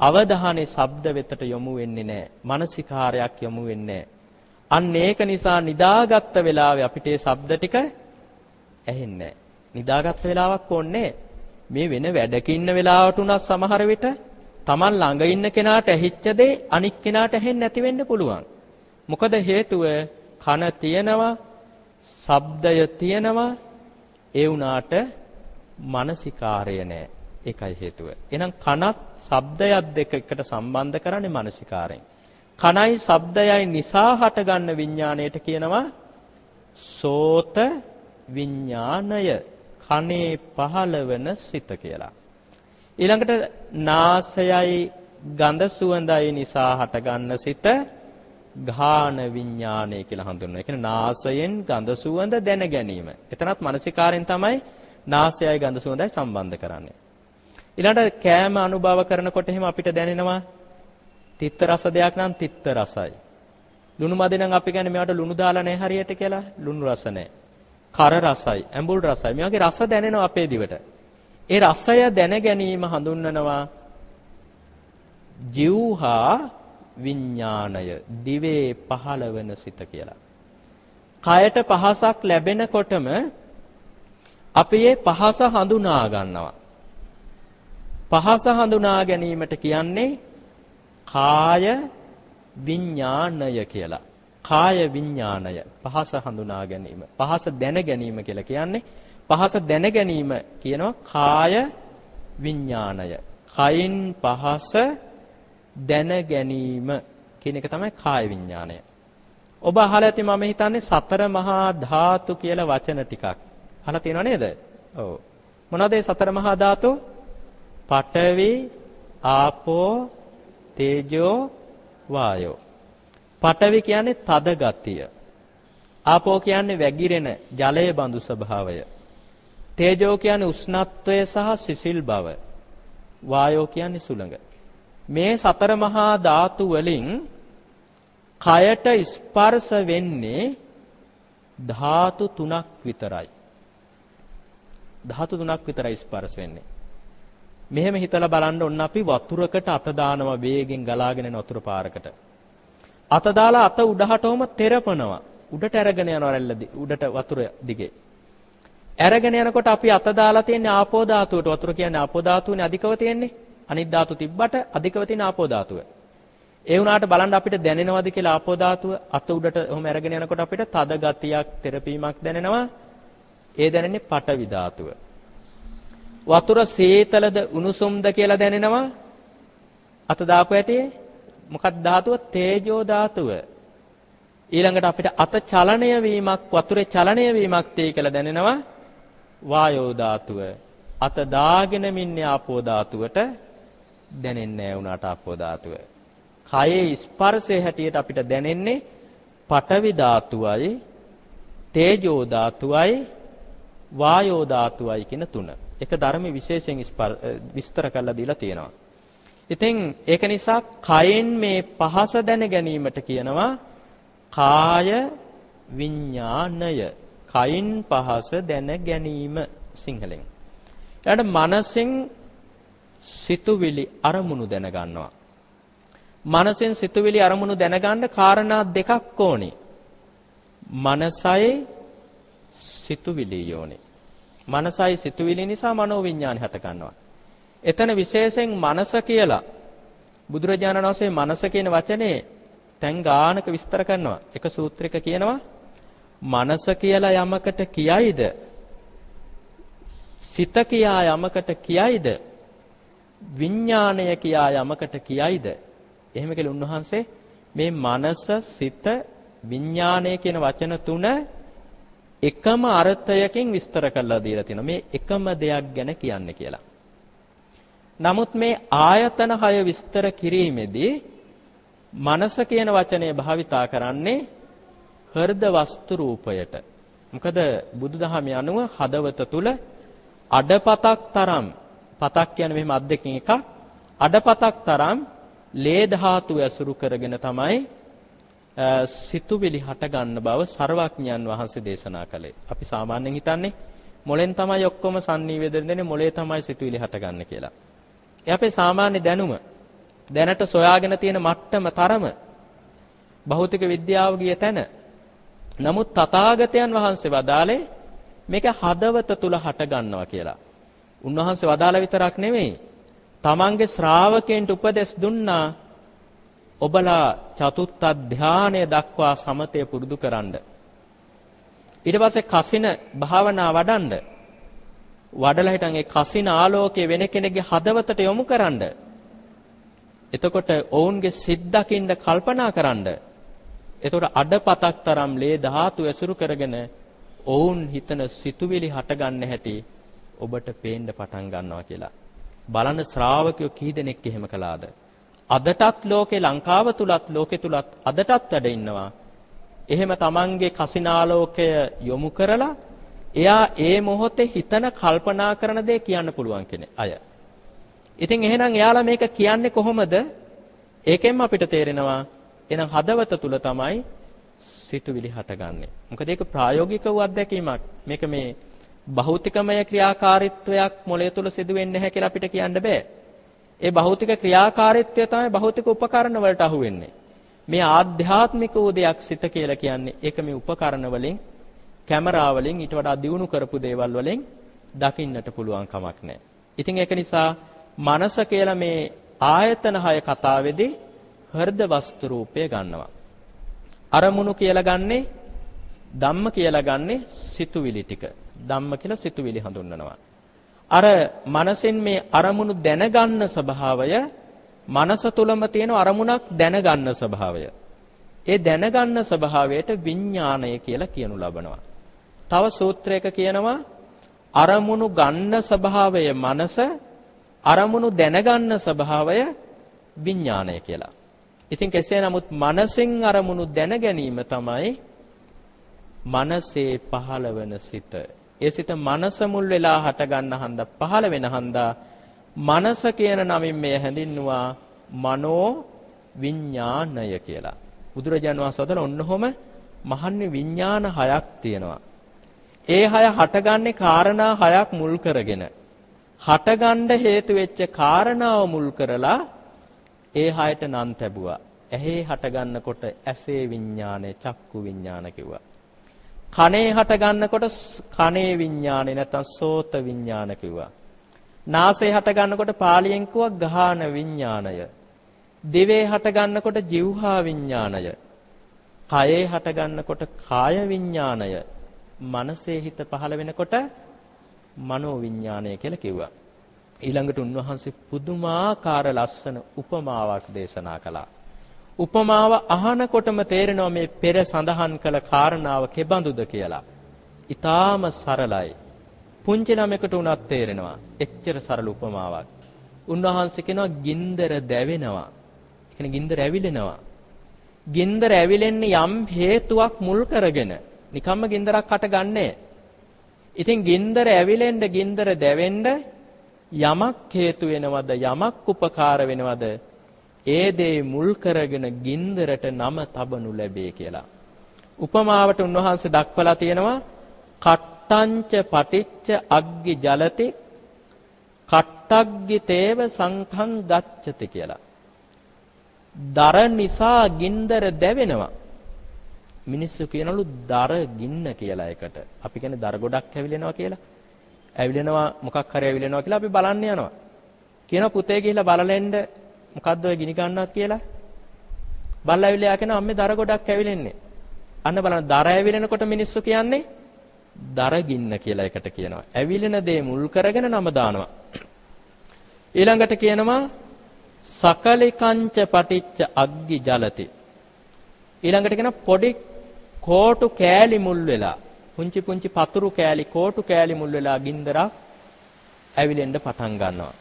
අවධානයේ ශබ්ද වෙතට යොමු වෙන්නේ නැහැ. මානසිකාරයක් යොමු වෙන්නේ නැහැ. අන්න ඒක නිසා නිදාගත්ත වෙලාවේ අපිට ඒ ශබ්ද ටික ඇහෙන්නේ නැහැ. නිදාගත්ත වෙලාවක් ඕනේ මේ වෙන වැඩක ඉන්න වෙලාවට උනත් සමහර විට Taman ළඟ ඉන්න කෙනාට ඇහිච්ච දේ අනික් කෙනාට ඇහෙන්නේ නැති වෙන්න පුළුවන්. මොකද හේතුව කන තියෙනවා, ශබ්දය තියෙනවා, ඒ වුණාට මානසිකාරය නැහැ. ඒකයි හේතුව. එහෙනම් කනත් ශබ්දයක් දෙක එකට සම්බන්ධ කරන්නේ මානසිකාරයෙන්. කනයි ශබ්දයයි නිසා හටගන්න විඥාණයට කියනවා සෝත විඥාණය. කනේ පහළවන සිත කියලා. ඊළඟට නාසයයි ගඳ සුවඳයි නිසා හටගන්න සිත ගාන විඥානය කියලා හඳුන්වනවා. ඒ කියන්නේ නාසයෙන් ගඳ සුවඳ දැන ගැනීම. එතනත් මානසිකාරයෙන් තමයි නාසයයි ගඳ සුවඳයි සම්බන්ධ කරන්නේ. ඊළඟට කෑම අනුභව කරනකොට එහෙම අපිට දැනෙනවා තිත්ත රස දෙයක් නම් තිත්ත රසයි. ලුණු මදි නම් අපි කියන්නේ මේවට ලුණු දාලා නැහැ හරියට කියලා ලුණු රස නැහැ. කර රසයි, ඇඹුල් රසයි. මේ වගේ රස දැනෙනවා අපේ දිවට. ඒ රසය දැන ගැනීම හඳුන්වනවා ජීවහා විඥාණය දිවේ පහළවන සිත කියලා. කයට පහසක් ලැබෙනකොටම අපි ඒ පහස හඳුනා ගන්නවා. පහස හඳුනා ගැනීමට කියන්නේ කාය විඥාණය කියලා. කාය විඥාණය පහස හඳුනා ගැනීම. පහස දැන ගැනීම කියලා කියන්නේ පහස දැන ගැනීම කියනවා කාය විඥාණය. කයින් පහස දැන ගැනීම කියන එක තමයි කාය විඥාණය. ඔබ අහලා ඇති මම හිතන්නේ සතර මහා ධාතු කියලා වචන ටිකක්. අහලා තියෙනව නේද? ඔව්. මොනවද ඒ සතර මහා ධාතු? පඨවි, ආපෝ, තේජෝ, වායෝ. පඨවි කියන්නේ තද ගතිය. ආපෝ කියන්නේ වැగిරෙන ජලයේ බඳු ස්වභාවය. තේජෝ කියන්නේ උෂ්ණත්වය සහ සිසිල් බව. වායෝ කියන්නේ සුළඟ. මේ සතර මහා ධාතු වලින් කයට ස්පර්ශ වෙන්නේ ධාතු තුනක් විතරයි. ධාතු තුනක් විතරයි ස්පර්ශ වෙන්නේ. මෙහෙම හිතලා බලන්න ඔන්න අපි වතුරකට අත දානවා වේගෙන් ගලාගෙන යන වතුර පාරකට. අත දාලා අත උඩහටම තෙරපනවා. උඩට අරගෙන යනවා රැල්ල උඩට වතුර දිගේ. අරගෙන යනකොට අපි අත දාලා තියෙන්නේ ආපෝ ධාතුවට. වතුර කියන්නේ ආපෝ ධාතුවනේ අධිකව තියෙන්නේ. අනිත් ධාතු තිබ්බට අධිකව තියෙන ආපෝ ධාතුව. ඒ වුණාට බලන්න අපිට දැනෙනවද කියලා ආපෝ ධාතුව අත උඩට ඔහොම අරගෙන යනකොට අපිට තද ගතියක්, තෙරපීමක් දැනෙනවා. ඒ දැනෙන්නේ පටවි ධාතුව. වතුර සීතලද උණුසුම්ද කියලා දැනෙනවා. අත දාපු ඇටියේ මොකක්ද ධාතුව? තේජෝ ධාතුව. ඊළඟට අපිට අත චලනය වීමක් වතුරේ චලනය වීමක් තේ කියලා දැනෙනවා. වායෝ ධාතුව. අත දාගෙන මින්නේ ආපෝ ධාතුවට දැනෙන්නේ නැහැ උනාට ආපෝ ධාතුව. කයේ ස්පර්ශයේ හැටියට අපිට දැනෙන්නේ පඨවි ධාතුවයි තේජෝ ධාතුවයි වායෝ ධාතුවයි කියන තුන. එක ධර්ම විශේෂයෙන් විස්තර කරලා දීලා තියෙනවා. ඉතින් ඒක නිසා කයෙන් මේ පහස දැන ගැනීමට කියනවා කාය විඥාණය. කයින් පහස දැන ගැනීම සිංහලෙන්. ඊට මනසෙන් සිතුවිලි අරමුණු දැන ගන්නවා. මනසෙන් සිතුවිලි අරමුණු දැනගන්න කාරණා දෙකක් ඕනේ. මනසයි සිතුවිලි යෝනේ. මනසයි සිතුවිලි නිසා මනෝවිඤ්ඤාණය හට ගන්නවා. එතන විශේෂයෙන් මනස කියලා බුදුරජාණන් වහන්සේ මනස කියන වචනේ තැන් ගානක විස්තර කරනවා. එක සූත්‍රයක කියනවා මනස කියලා යමකට කියයිද සිත කියා යමකට කියයිද විඥාණය කියා යමකට කියයිද එහෙම කියලා උන්වහන්සේ මේ මනස සිත විඥාණය කියන වචන තුන එකම අර්ථයකින් විස්තර කරලා දීලා තියෙනවා. මේ එකම දෙයක් ගැන කියන්නේ කියලා. නමුත් මේ ආයතන හය විස්තර කිරීමේදී මනස කියන වචනය භාවිතා කරන්නේ හෘද වස්තු රූපයට. මොකද බුදුදහමේ අනුව හදවත තුල අඩපතක් තරම් පතක් කියන්නේ මෙහෙම අත් දෙකකින් එකක් අඩපතක් තරම් ලේ ධාතු ඇසුරු කරගෙන තමයි සිතුවිලි හට ගන්න බව සර්වඥයන් වහන්සේ දේශනා කළේ. අපි සාමාන්‍යයෙන් හිතන්නේ මොලෙන් තමයි ඔක්කොම sannivedana දෙන්නේ මොලේ තමයි සිතුවිලි හට ගන්න කියලා. ඒ අපේ සාමාන්‍ය දැනුම දැනට සොයාගෙන තියෙන මට්ටම තරම භෞතික විද්‍යාව ගිය තැන. නමුත් තථාගතයන් වහන්සේ වදාළේ මේක හදවත තුල හට ගන්නවා කියලා. උන්වහන්සේ වදාළ විතරක් නෙමෙයි. තමන්ගේ ශ්‍රාවකයන්ට උපදෙස් දුන්නා ඔබලා චතුත්ථ ධානය දක්වා සමතය පුරුදු කරන්න. ඊට පස්සේ කසින භාවනා වඩන්න. වඩලා හිටන් ඒ කසින ආලෝකයේ වෙන කෙනෙක්ගේ හදවතට යොමු කරන්න. එතකොට ඔවුන්ගේ සිත් දකින්න කල්පනා කරන්න. එතකොට අඩපතක් තරම් ලේ ධාතු ඇසුරු කරගෙන ඔවුන් හිතන සිතුවිලි හටගන්න හැටි ඔබට පේන්න පටන් ගන්නවා කියලා. බලන ශ්‍රාවකයෝ කී දෙනෙක් එහෙම කළාද? අදටත් ලෝකේ ලංකාව තුලත් ලෝකේ තුලත් අදටත් වැඩ ඉන්නවා. එහෙම Tamange කසිනාලෝකය යොමු කරලා එයා ඒ මොහොතේ හිතන කල්පනා කරන දේ කියන්න පුළුවන් කෙනෙක් අය. ඉතින් එහෙනම් එයාලා මේක කියන්නේ කොහොමද? ඒකෙන් අපිට තේරෙනවා එහෙනම් හදවත තුල තමයි සිතුවිලි හටගන්නේ. මොකද ඒක ප්‍රායෝගික වූ අත්දැකීමක්. මේක මේ භෞතිකමය ක්‍රියාකාරීත්වයක් මොළය තුල සිදු වෙන්නේ නැහැ කියලා අපිට කියන්න බෑ. ඒ භෞතික ක්‍රියාකාරීත්වය තමයි භෞතික උපකරණ වලට අහු වෙන්නේ. මේ ආධ්‍යාත්මික වූ දෙයක් සිත කියලා කියන්නේ ඒක මේ උපකරණ වලින් කැමරා වලින් ඊට වඩා දියුණු කරපු දේවල් වලින් දකින්නට පුළුවන් කමක් නැහැ. ඉතින් ඒක නිසා මනස කියලා මේ ආයතන හය කතාවේදී හෘද වස්තු රූපය ගන්නවා. අරමුණු කියලා ගන්නේ ධම්ම කියලා ගන්නේ සිතුවිලි ටික. ධම්ම කියලා සිතුවිලි හඳුන්වනවා. අර මනසෙන් මේ අරමුණු දැනගන්න ස්වභාවය මනස තුලම තියෙන අරමුණක් දැනගන්න ස්වභාවය. ඒ දැනගන්න ස්වභාවයට විඥාණය කියලා කියනු ලබනවා. තව සූත්‍රයක කියනවා අරමුණු ගන්න ස්වභාවය මනස අරමුණු දැනගන්න ස්වභාවය විඥාණය කියලා. ඉතින් කෙසේ නමුත් මනසෙන් අරමුණු දැන ගැනීම තමයි මනසේ පහළ වෙන සිත. ඒ සිත මනස මුල් වෙලා හට ගන්න හන්දා පහළ වෙන හන්දා මනස කියන නමින් මෙය හැඳින්නුවා මනෝ විඥානය කියලා. බුදුරජාණන් වහන්සේ වදාළ ඔන්නකොම මහන්නේ විඥාන හයක් තියෙනවා. ඒ හය හටගන්නේ කාරණා හයක් මුල් කරගෙන. හටගන්න හේතු වෙච්ච කාරණාව මුල් කරලා ඒ හයට නම් තැබුවා. ඇහි හටගන්නකොට ඇසේ විඥානය චක්කු විඥාන කිව්වා. කනේ හටගන්නකොට කනේ විඥානේ නැත්නම් සෝත විඥාන කිව්වා. නාසයේ හටගන්නකොට පාලියෙන් කිව්වා ගාහන විඥානය. දිවේ හටගන්නකොට જીවහා විඥානය. කයේ හටගන්නකොට කාය විඥානය. මනසේ හිත පහළ වෙනකොට මනෝ විඥානය කියලා කිව්වා. ඊළඟට උන්වහන්සේ පුදුමාකාර ලස්සන උපමාවක් දේශනා කළා. උපමාව අහනකොටම තේරෙනවා මේ පෙර සඳහන් කළ කාරණාව කෙබඳුද කියලා. ඊටාම සරලයි. පුංචි ළමයකට උනත් තේරෙනවා. එච්චර සරල උපමාවක්. උන්වහන්සේ කියනවා ගින්දර දැවෙනවා. ඒ කියන්නේ ගින්දර ඇවිලෙනවා. ගින්දර ඇවිලෙන්නේ යම් හේතුවක් මුල් කරගෙන. නිකම්ම ගින්දරක් හට ගන්නෑ. ඉතින් ගින්දර ඇවිලෙන්න ගින්දර දැවෙන්න යමක් හේතු වෙනවද යමක් උපකාර වෙනවද ඒ දේ මුල් කරගෙන ගින්දරට නම තබනු ලැබේ කියලා. උපමාවට උන්වහන්සේ දක්වලා තියෙනවා කට්ටංච පටිච්ච අග්ගි ජලති කට්ටග්ගි තේව සංඛං ගච්ඡති කියලා. දර නිසා ගින්දර දැවෙනවා. මිනිස්සු කියනලු දර ගින්න කියලා එකට. අපි කියන්නේ දර ගොඩක් ඇවිලෙනවා කියලා. ඇවිලෙනවා මොකක් හරි ඇවිලෙනවා කියලා අපි බලන්න යනවා. කියනවා පුතේ ගිහිල්ලා බලලෙන්න මොකද්ද ඔය ගිනි ගන්නවත් කියලා. බල්ලා ඇවිල්ලා යකන අම්මේ දර ගොඩක් ඇවිලෙන්නේ. අන්න බලන්න දර ඇවිලෙනකොට මිනිස්සු කියන්නේ දර ගින්න කියලා එකට කියනවා. ඇවිලෙන දේ මුල් කරගෙන නම දානවා. ඊළඟට කියනවා සකලිකංච පටිච්ච අග්ගි ජලති. ඊළඟට කියන පොඩි කෝටු කෑලි මුල් වෙලා පුංචි පුංචි පතුරු කෑලි කෝටු කෑලි මුල් වෙලා ගින්දරක් ඇවිලෙන්න පටන් ගන්නවා.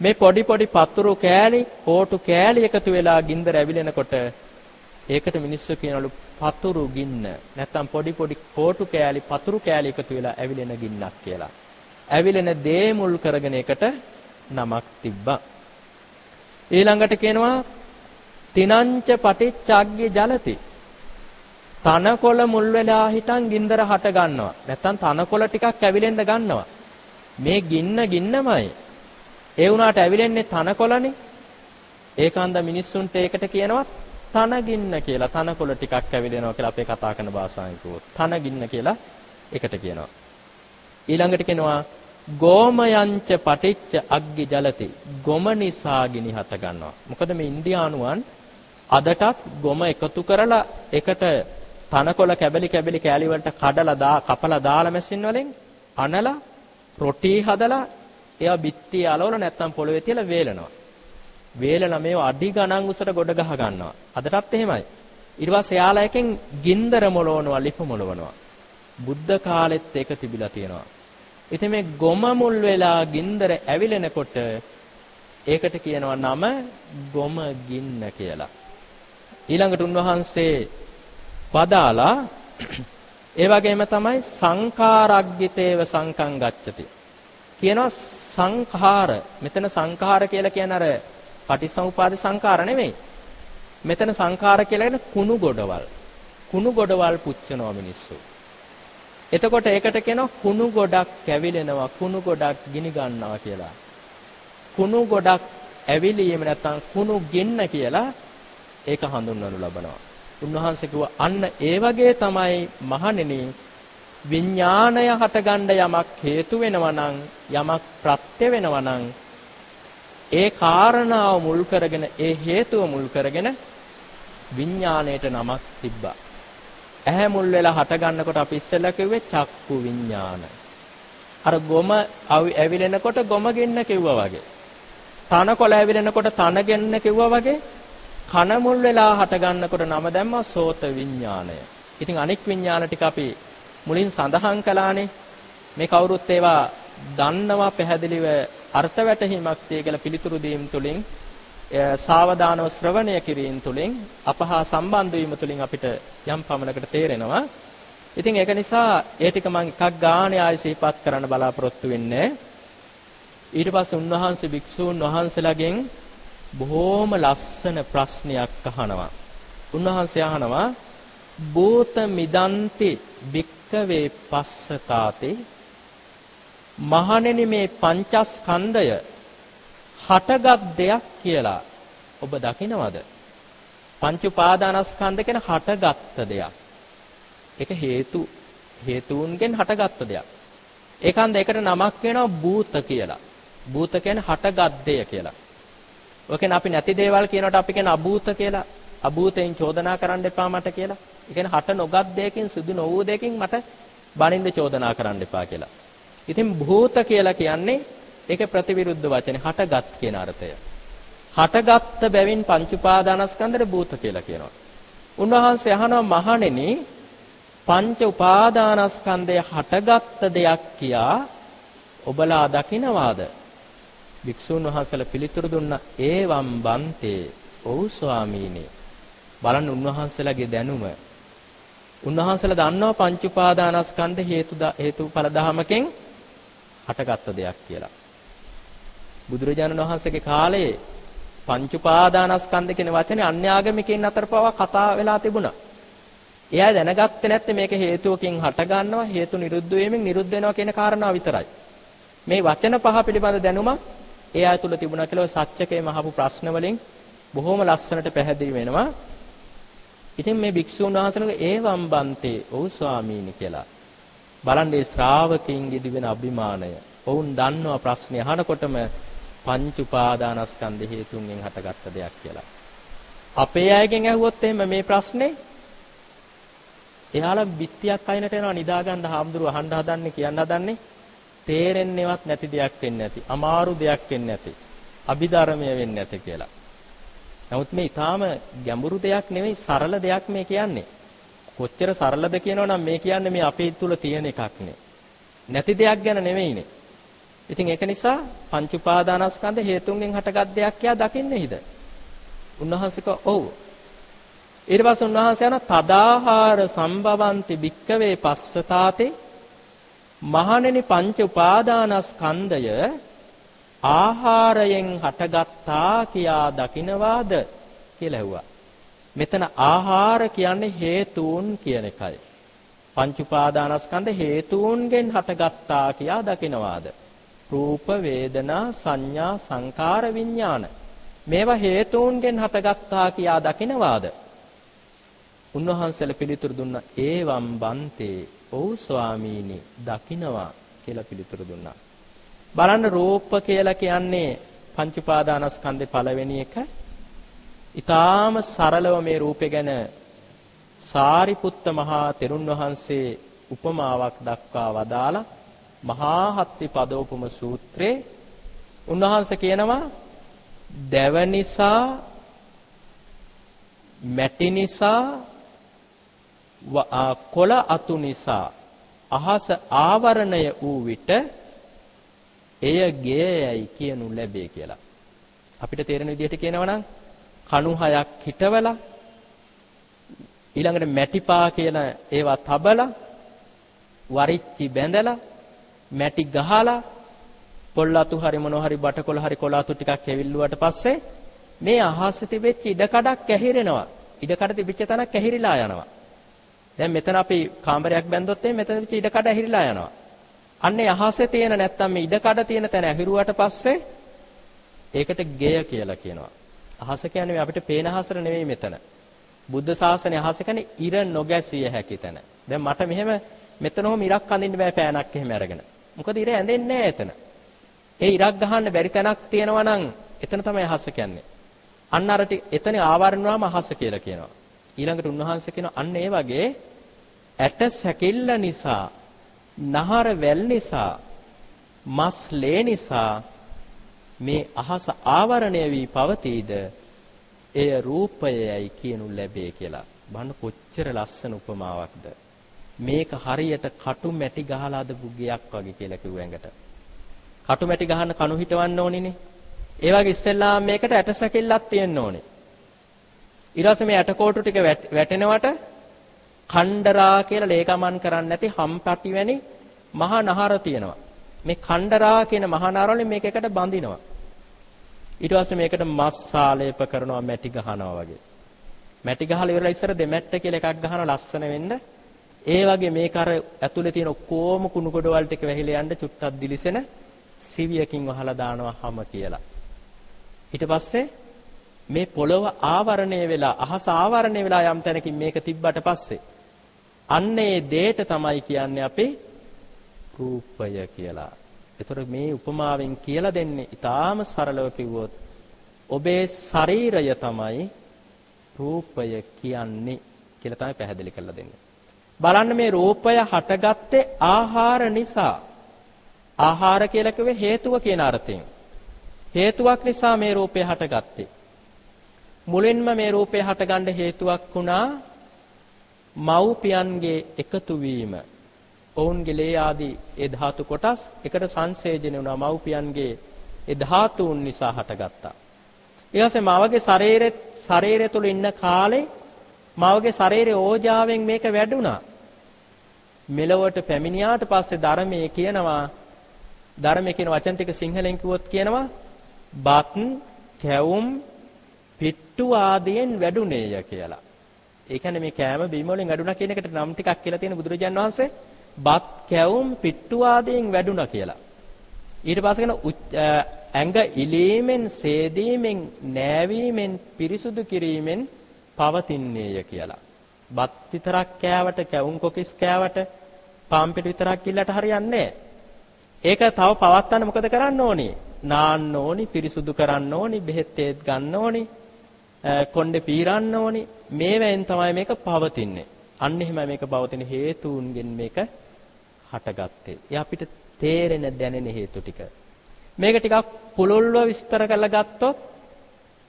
මේ පොඩි පොඩි පතුරු කෑලි කෝටු කෑලි එකතු වෙලා ගින්දර ඇවිලෙනකොට ඒකට මිනිස්සු කියනලු පතුරු ගින්න නැත්තම් පොඩි පොඩි කෝටු කෑලි පතුරු කෑලි එකතු වෙලා ඇවිලෙන ගින්නක් කියලා. ඇවිලෙන දේ මුල් කරගෙන එකට නමක් තිබ්බා. ඊළඟට කියනවා තිනංච පටිච්චග්ගේ ජලති තනකොළ මුල් වෙලා හිටන් ගින්දර හට ගන්නවා. නැත්තම් තනකොළ ටිකක් ඇවිලෙන්න ගන්නවා. මේ ගින්න ගින්නමයි. ඒ වුණාට ඇවිලෙන්නේ තනකොළනේ. ඒකන්ද මිනිස්සුන්ට ඒකට කියනවා තන ගින්න කියලා. තනකොළ ටිකක් ඇවිලෙනවා කියලා අපේ කතා කරන භාෂාවෙන් කිව්වොත්. තන ගින්න කියලා ඒකට කියනවා. ඊළඟට කියනවා ගෝමයංච පටිච්ච අග්ගි ජලති ගොම නිසා ගිනි හට ගන්නවා මොකද මේ ඉන්දියානුවන් අදටත් ගොම එකතු කරලා එකට තනකොළ කැබලි කැබලි කෑලි වලට කඩලා දා කපලා දාලා මැෂින් වලින් අනලා රොටි හදලා එයා බිත්තිය අලවල නැත්තම් පොළවේ තියලා වේලනවා. වේලන මේව අඩි ගණන් උසට ගොඩ ගහ ගන්නවා. අදටත් එහෙමයි. ඊට පස්සේ යාලා එකෙන් ගින්දර මොලවනවා ලිප මොලවනවා බුද්ධ කාලෙත් ඒක තිබිලා තියෙනවා. ඉතින් මේ ගොම මුල් වෙලා ගින්දර ඇවිලෙනකොට ඒකට කියනවා නම ගොම ගින්න කියලා. ඊළඟට උන්වහන්සේ වදාලා ඒ වගේම තමයි සංඛාරග්ගිතේව සංකං ගච්ඡති. කියනවා සංඛාර මෙතන සංඛාර කියලා කියන අර පටිසමුපාද සංඛාර නෙමෙයි. මෙතන සංඛාර කියලා කියන කුණු ගොඩවල්. කුණු ගොඩවල් පුච්චනවා මිනිස්සු. එතකොට ඒකට කියනවා කුණු ගොඩක් කැවිලෙනවා කුණු ගොඩක් ගිනි ගන්නවා කියලා. කුණු ගොඩක් ඇවිලීම නැත්නම් කුණු ගින්න කියලා ඒක හඳුන්වනු ලබනවා. උන්වහන්සේ කිව්වා අන්න ඒ වගේ තමයි මහණෙනි විඥාණය හටගන්න යමක් හේතු වෙනවා නම් යමක් ප්‍රත්‍ය වෙනවා නම් ඒ කාරණාව මුල් කරගෙන ඒ හේතුව මුල් කරගෙන විඥාණයට නමක් තිබ්බා. ඇහැ මුල් වෙලා හට ගන්නකොට අපි ඉස්සෙල්ලා කිව්වේ චක්කු විඥාන. අර ගොම ඇවිලෙනකොට ගොම ගෙන්න කිව්වා වගේ. තනකොළ ඇවිලෙනකොට තන ගෙන්න කිව්වා වගේ කන මුල් වෙලා හට ගන්නකොට නම දැම්මා සෝත විඥානය. ඉතින් අනික් විඥාන ටික අපි මුලින් සඳහන් කළානේ. මේ කවුරුත් ඒවා දන්නවා පැහැදිලිව අර්ථ වැටහීමක් තිය කියලා පිළිතුරු දීම් තුලින් සාවධානව ශ්‍රවණය කිරීම තුළින් අපහා සම්බන්ධ වීම තුළින් අපිට යම් පමණකට තේරෙනවා. ඉතින් ඒක නිසා ඒ ටික මම එකක් ගානේ ආයෙ සිහිපත් කරන්න බලාපොරොත්තු වෙන්නේ. ඊට පස්සේ උන්වහන්සේ භික්ෂූන් වහන්සේලාගෙන් බොහෝම ලස්සන ප්‍රශ්නයක් අහනවා. උන්වහන්සේ අහනවා භූත මිදන්ති භික්කවේ පස්සතාතේ මහණෙනි මේ පංචස්කන්ධය හටගත් දෙයක් කියලා ඔබ දකිනවද? පංච උපාදානස්කන්ධ කියන හටගත් දෙයක්. ඒක හේතු හේතුන්ගෙන් හටගත් දෙයක්. ඒකන්ද ඒකට නමක් වෙනවා භූත කියලා. භූත කියන්නේ හටගත් දෙය කියලා. ඔකෙන් අපි නැති දේවල් කියනකොට අපි කියන අභූත කියලා. අභූතෙන් චෝදනා කරන්න එපා මට කියලා. ඒ කියන්නේ හට නොගත් දෙයකින් සිදු නොවූ දෙයකින් මට බනින්න චෝදනා කරන්න එපා කියලා. ඉතින් භූත කියලා කියන්නේ ඒකේ ප්‍රතිවිරුද්ධ වචනේ හටගත් කියන අර්ථය. හටගත් බැවින් පංච උපාදානස්කන්ධේ භූත කියලා කියනවා. උන්වහන්සේ අහනවා මහණෙනි පංච උපාදානස්කන්ධය හටගත් දෙයක් කියා ඔබලා දකිනවාද? වික්ෂුන් වහන්සේලා පිළිතුරු දුන්න ඒවම් බන්තේ ඔව් ස්වාමීනි. බලන්න උන්වහන්සේලාගේ දැනුම. උන්වහන්සේලා දන්නවා පංච උපාදානස්කන්ධ හේතු හේතුඵල ධමකෙන් හටගත් දෙයක් කියලා. බුදුරජාණන් වහන්සේගේ කාලේ පංච උපාදානස්කන්ධ කියන වචනේ අන්‍යාගමිකයින් අතර පවා කතා වෙලා තිබුණා. එයා දැනගත්තේ නැත්තේ මේක හේතුවකින් හට ගන්නවා හේතු නිරුද්ධ වීමෙන් නිරුද්ධ වෙනවා කියන කාරණාව විතරයි. මේ වචන පහ පිළිබඳ දැනුමක් එයා තුල තිබුණා කියලා සත්‍යකේ මහපු ප්‍රශ්න වලින් බොහොම ලස්සනට පැහැදිලි වෙනවා. ඉතින් මේ භික්ෂුන් වහන්සේලගේ ඒවම් බන්තේ ඔව් ස්වාමීනි කියලා. බලන්නේ ශ්‍රාවකින්ගේ දිවෙන අභිමානය. ඔවුන් දන්නවා ප්‍රශ්නේ අහනකොටම පංච උපාදානස්කන්ධ හේතුන්ගෙන් හටගත්ත දෙයක් කියලා. අපේ අයගෙන් ඇහුවොත් එහෙම මේ ප්‍රශ්නේ එයාලා බිත්තියක් අයිනට එනවා නිදාගන්න හාමුදුරුව අහන්න හදන්නේ කියන්න හදන්නේ තේරෙන්නේවත් නැති දෙයක් වෙන්නේ නැති අමාරු දෙයක් වෙන්නේ නැති අභිධර්මය වෙන්නේ නැති කියලා. නමුත් මේ ඊටාම ගැඹුරු දෙයක් නෙවෙයි සරල දෙයක් මේ කියන්නේ. කොච්චර සරලද කියනවනම් මේ කියන්නේ මේ අපේ තුල තියෙන එකක් නේ. නැති දෙයක් ගැන නෙවෙයිනේ. ඉතින් ඒක නිසා පංච උපාදානස්කන්ධ හේතුන්ගෙන් හටගත් දෙයක් යා දකින්නේහිද? උන්වහන්සේ කව ඔව්. ඊට පස්සේ උන්වහන්සේ යන තදාහාර සම්භවಂತಿ භික්කවේ පස්සතාතේ මහණෙනි පංච උපාදානස්කන්ධය ආහාරයෙන් හටගත්තා කියා දකින්නවාද කියලා ඇහුවා. මෙතන ආහාර කියන්නේ හේතුන් කියන එකයි. පංච උපාදානස්කන්ධ හේතුන්ගෙන් හටගත්තා කියා දකින්නවාද? රූප වේදනා සංඥා සංකාර විඥාන මේවා හේතුන්ගෙන් හටගත්තා කියා දකිනවාද උන්වහන්සේලා පිළිතුරු දුන්න ඒවම් බන්තේ ඔව් ස්වාමීනි දකිනවා කියලා පිළිතුරු දුන්නා බලන්න රූප කියලා කියන්නේ පංච උපාදානස්කන්ධේ පළවෙනි එක. ඊටාම සරලව මේ රූපේ ගැන සාරිපුත්ත මහා තෙරුන් වහන්සේ උපමාවක් දක්වා වදාලා මහා හත්ති පදෝපම සූත්‍රේ උන්වහන්සේ කියනවා දැව නිසා මැටි නිසා කොළ අතු නිසා අහස ආවරණය වූ විට එය ගෙයයි කියනු ලැබේ කියලා. අපිට තේරෙන විදිහට කියනවා නම් කණු හයක් හිටවලා ඊළඟට මැටිපා කියන ඒවා තබලා වරිච්චි බැඳලා මැටි ගහලා පොල්ලතු හරි මොනවා හරි බටකොළ හරි කොළාතු ටිකක් ඇවිල්ලුවට පස්සේ මේ අහසේ තිබෙච්ච ඉඩකඩක් ඇහිරෙනවා. ඉඩකඩ තිබිච්ච තැනක් ඇහිරිලා යනවා. දැන් මෙතන අපි කාමරයක් බැන්දොත් එimhe මෙතන තිබිච්ච ඉඩකඩ ඇහිරිලා යනවා. අන්නේ අහසේ තියෙන නැත්තම් මේ ඉඩකඩ තියෙන තැන ඇහිරුවට පස්සේ ඒකට ගෙය කියලා කියනවා. අහස කියන්නේ අපිට පේන අහසට නෙවෙයි මෙතන. බුද්ධ ශාසනය අහස කියන්නේ ඉර නොගැසිය හැකි තැන. දැන් මට මෙහෙම මෙතනොම ඉරක් අඳින්න බෑ පෑනක් එහෙම අරගෙන. මොකද ඉර ඇඳෙන්නේ නැහැ එතන. ඒ ඉරක් ගහන්න බැරි තැනක් තියෙනවා නම් එතන තමයි අහස කියන්නේ. අන්න අර එතන ආවරණ වුණාම අහස කියලා කියනවා. ඊළඟට උන්වහන්සේ කියනවා අන්න ඒ වගේ ඇට සැකිල්ල නිසා, නහර වැල් නිසා, මස් ලේ නිසා මේ අහස ආවරණය වී පවතීද එය රූපයයි කියනු ලැබේ කියලා. බලන්න කොච්චර ලස්සන උපමාවක්ද. මේක හරියට කටු මැටි ගහලා අදපු ගයක් වගේ කියලා කිව්ව ඇඟට. කටු මැටි ගහන්න කණු හිටවන්න ඕනිනේ. ඒ වගේ ඉස්සෙල්ලාම මේකට ඇටසැකිල්ලක් තියෙන්න ඕනේ. ඊට පස්සේ මේ ඇටකොටු ටික වැටෙනවට කණ්ඩරා කියලා ලේකමන් කරන්නේ නැති හම්පටි වැනි මහා නහර තියෙනවා. මේ කණ්ඩරා කියන මහා නහරවලින් මේක එකට බඳිනවා. ඊට පස්සේ මේකට මස් සාලේප කරනවා මැටි ගහනවා වගේ. මැටි ගහලා ඉවරලා ඉස්සර දෙමැට්ට කියලා එකක් ගහනවා ලස්සන වෙන්න. ඒ වගේ මේක අර ඇතුලේ තියෙන ඔක්කොම කුණු ගොඩවල් ටික වැහිලා යන්න චුට්ටක් දිලිසෙන සිවියකින් වහලා දානවා හැම කියලා. ඊට පස්සේ මේ පොළව ආවරණය වෙලා අහස ආවරණය වෙලා යම් තැනකින් මේක තිබ්බට පස්සේ අන්න ඒ දේට තමයි කියන්නේ අපේ රූපය කියලා. ඒතර මේ උපමාවෙන් කියලා දෙන්නේ ඊටාම සරලව කිව්වොත් ඔබේ ශරීරය තමයි රූපය කියන්නේ කියලා තමයි පැහැදිලි කරලා දෙන්නේ. බලන්න මේ රූපය හටගත්තේ ආහාර නිසා. ආහාර කියලා කිව්වේ හේතුව කියන අර්ථයෙන්. හේතුවක් නිසා මේ රූපය හටගත්තේ. මුලින්ම මේ රූපය හටගන්න හේතුවක් වුණා මව්පියන්ගේ එකතු වීම. ඔවුන්ගේ ලේ ආදී ඒ ධාතු කොටස් එකට සංසේජන වුණා මව්පියන්ගේ ඒ ධාතුන් නිසා හටගත්තා. ඊපස්සේ මවගේ ශරීරෙ ශරීරය තුල ඉන්න කාලේ මවගේ ශරීරයේ ඕජාවෙන් මේක වැඩුණා. මෙලොවට පැමිණියාට පස්සේ ධර්මයේ කියනවා ධර්මයේ කියන වචන ටික සිංහලෙන් කිව්වොත් කියනවා බත් කැවුම් පිට්ටු ආදියෙන් වැඩුණේය කියලා. ඒ කියන්නේ මේ කෑම බීම වලින් වැඩුණා කියන එකට නම් ටිකක් කියලා තියෙන බුදුරජාන් වහන්සේ බත් කැවුම් පිට්ටු ආදියෙන් වැඩුණා කියලා. ඊට පස්සේ කියන ඇඟ ඉලීමෙන් සේදීමෙන් නෑවීමෙන් පිරිසුදු කිරීමෙන් පවතින්නේය කියලා. බත් විතරක් කෑවට කැවුම් කොකිස් කෑවට පාන් පිට විතරක් කිල්ලට හරියන්නේ ඒක තව පවත්වන්න මොකද කරන්න ඕනේ? නාන්න ඕනි, පිරිසුදු කරන්න ඕනි, බෙහෙත් ඒත් ගන්න ඕනි, කොණ්ඩේ පීරන්න ඕනි. මේවෙන් තමයි මේක පවතින්නේ. අන්න එහෙමයි මේක පවතින හේතුන්ගෙන් මේක හටගත්තේ. ඒ අපිට තේරෙන දැනෙන හේතු ටික. මේක ටිකක් පුළුල්ව විස්තර කරලා ගත්තොත්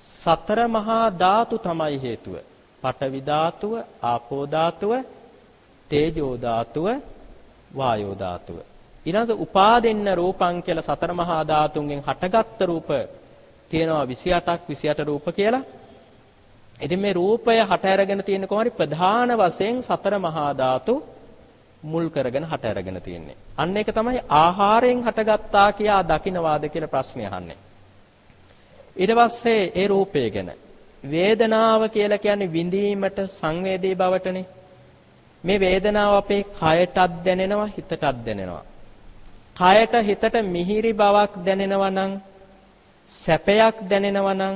සතර මහා ධාතු තමයි හේතුව. පඨවි ධාතුව, ආපෝ ධාතුව, තේජෝ ධාතුව, වායෝ ධාතුව. ඊළඟට උපාදෙන්න රූපං කියලා සතර මහා ධාතුන්ගෙන් හටගත්ත රූප තියෙනවා 28ක් 28 රූප කියලා. ඉතින් මේ රූපය හට අරගෙන තියෙන කොහරි ප්‍රධාන වශයෙන් සතර මහා ධාතු මුල් කරගෙන හට අරගෙන තියෙන්නේ. අන්න ඒක තමයි ආහාරයෙන් හටගත්තා කියා දකින්නවාද කියලා ප්‍රශ්නේ අහන්නේ. ඊට පස්සේ ඒ රූපය ගැන වේදනාව කියලා කියන්නේ විඳීමට සංවේදී බවටනේ. මේ වේදනාව අපේ කයටත් දැනෙනවා හිතටත් දැනෙනවා. කයට හිතට මිහිරි බවක් දැනෙනවා නම් සැපයක් දැනෙනවා නම්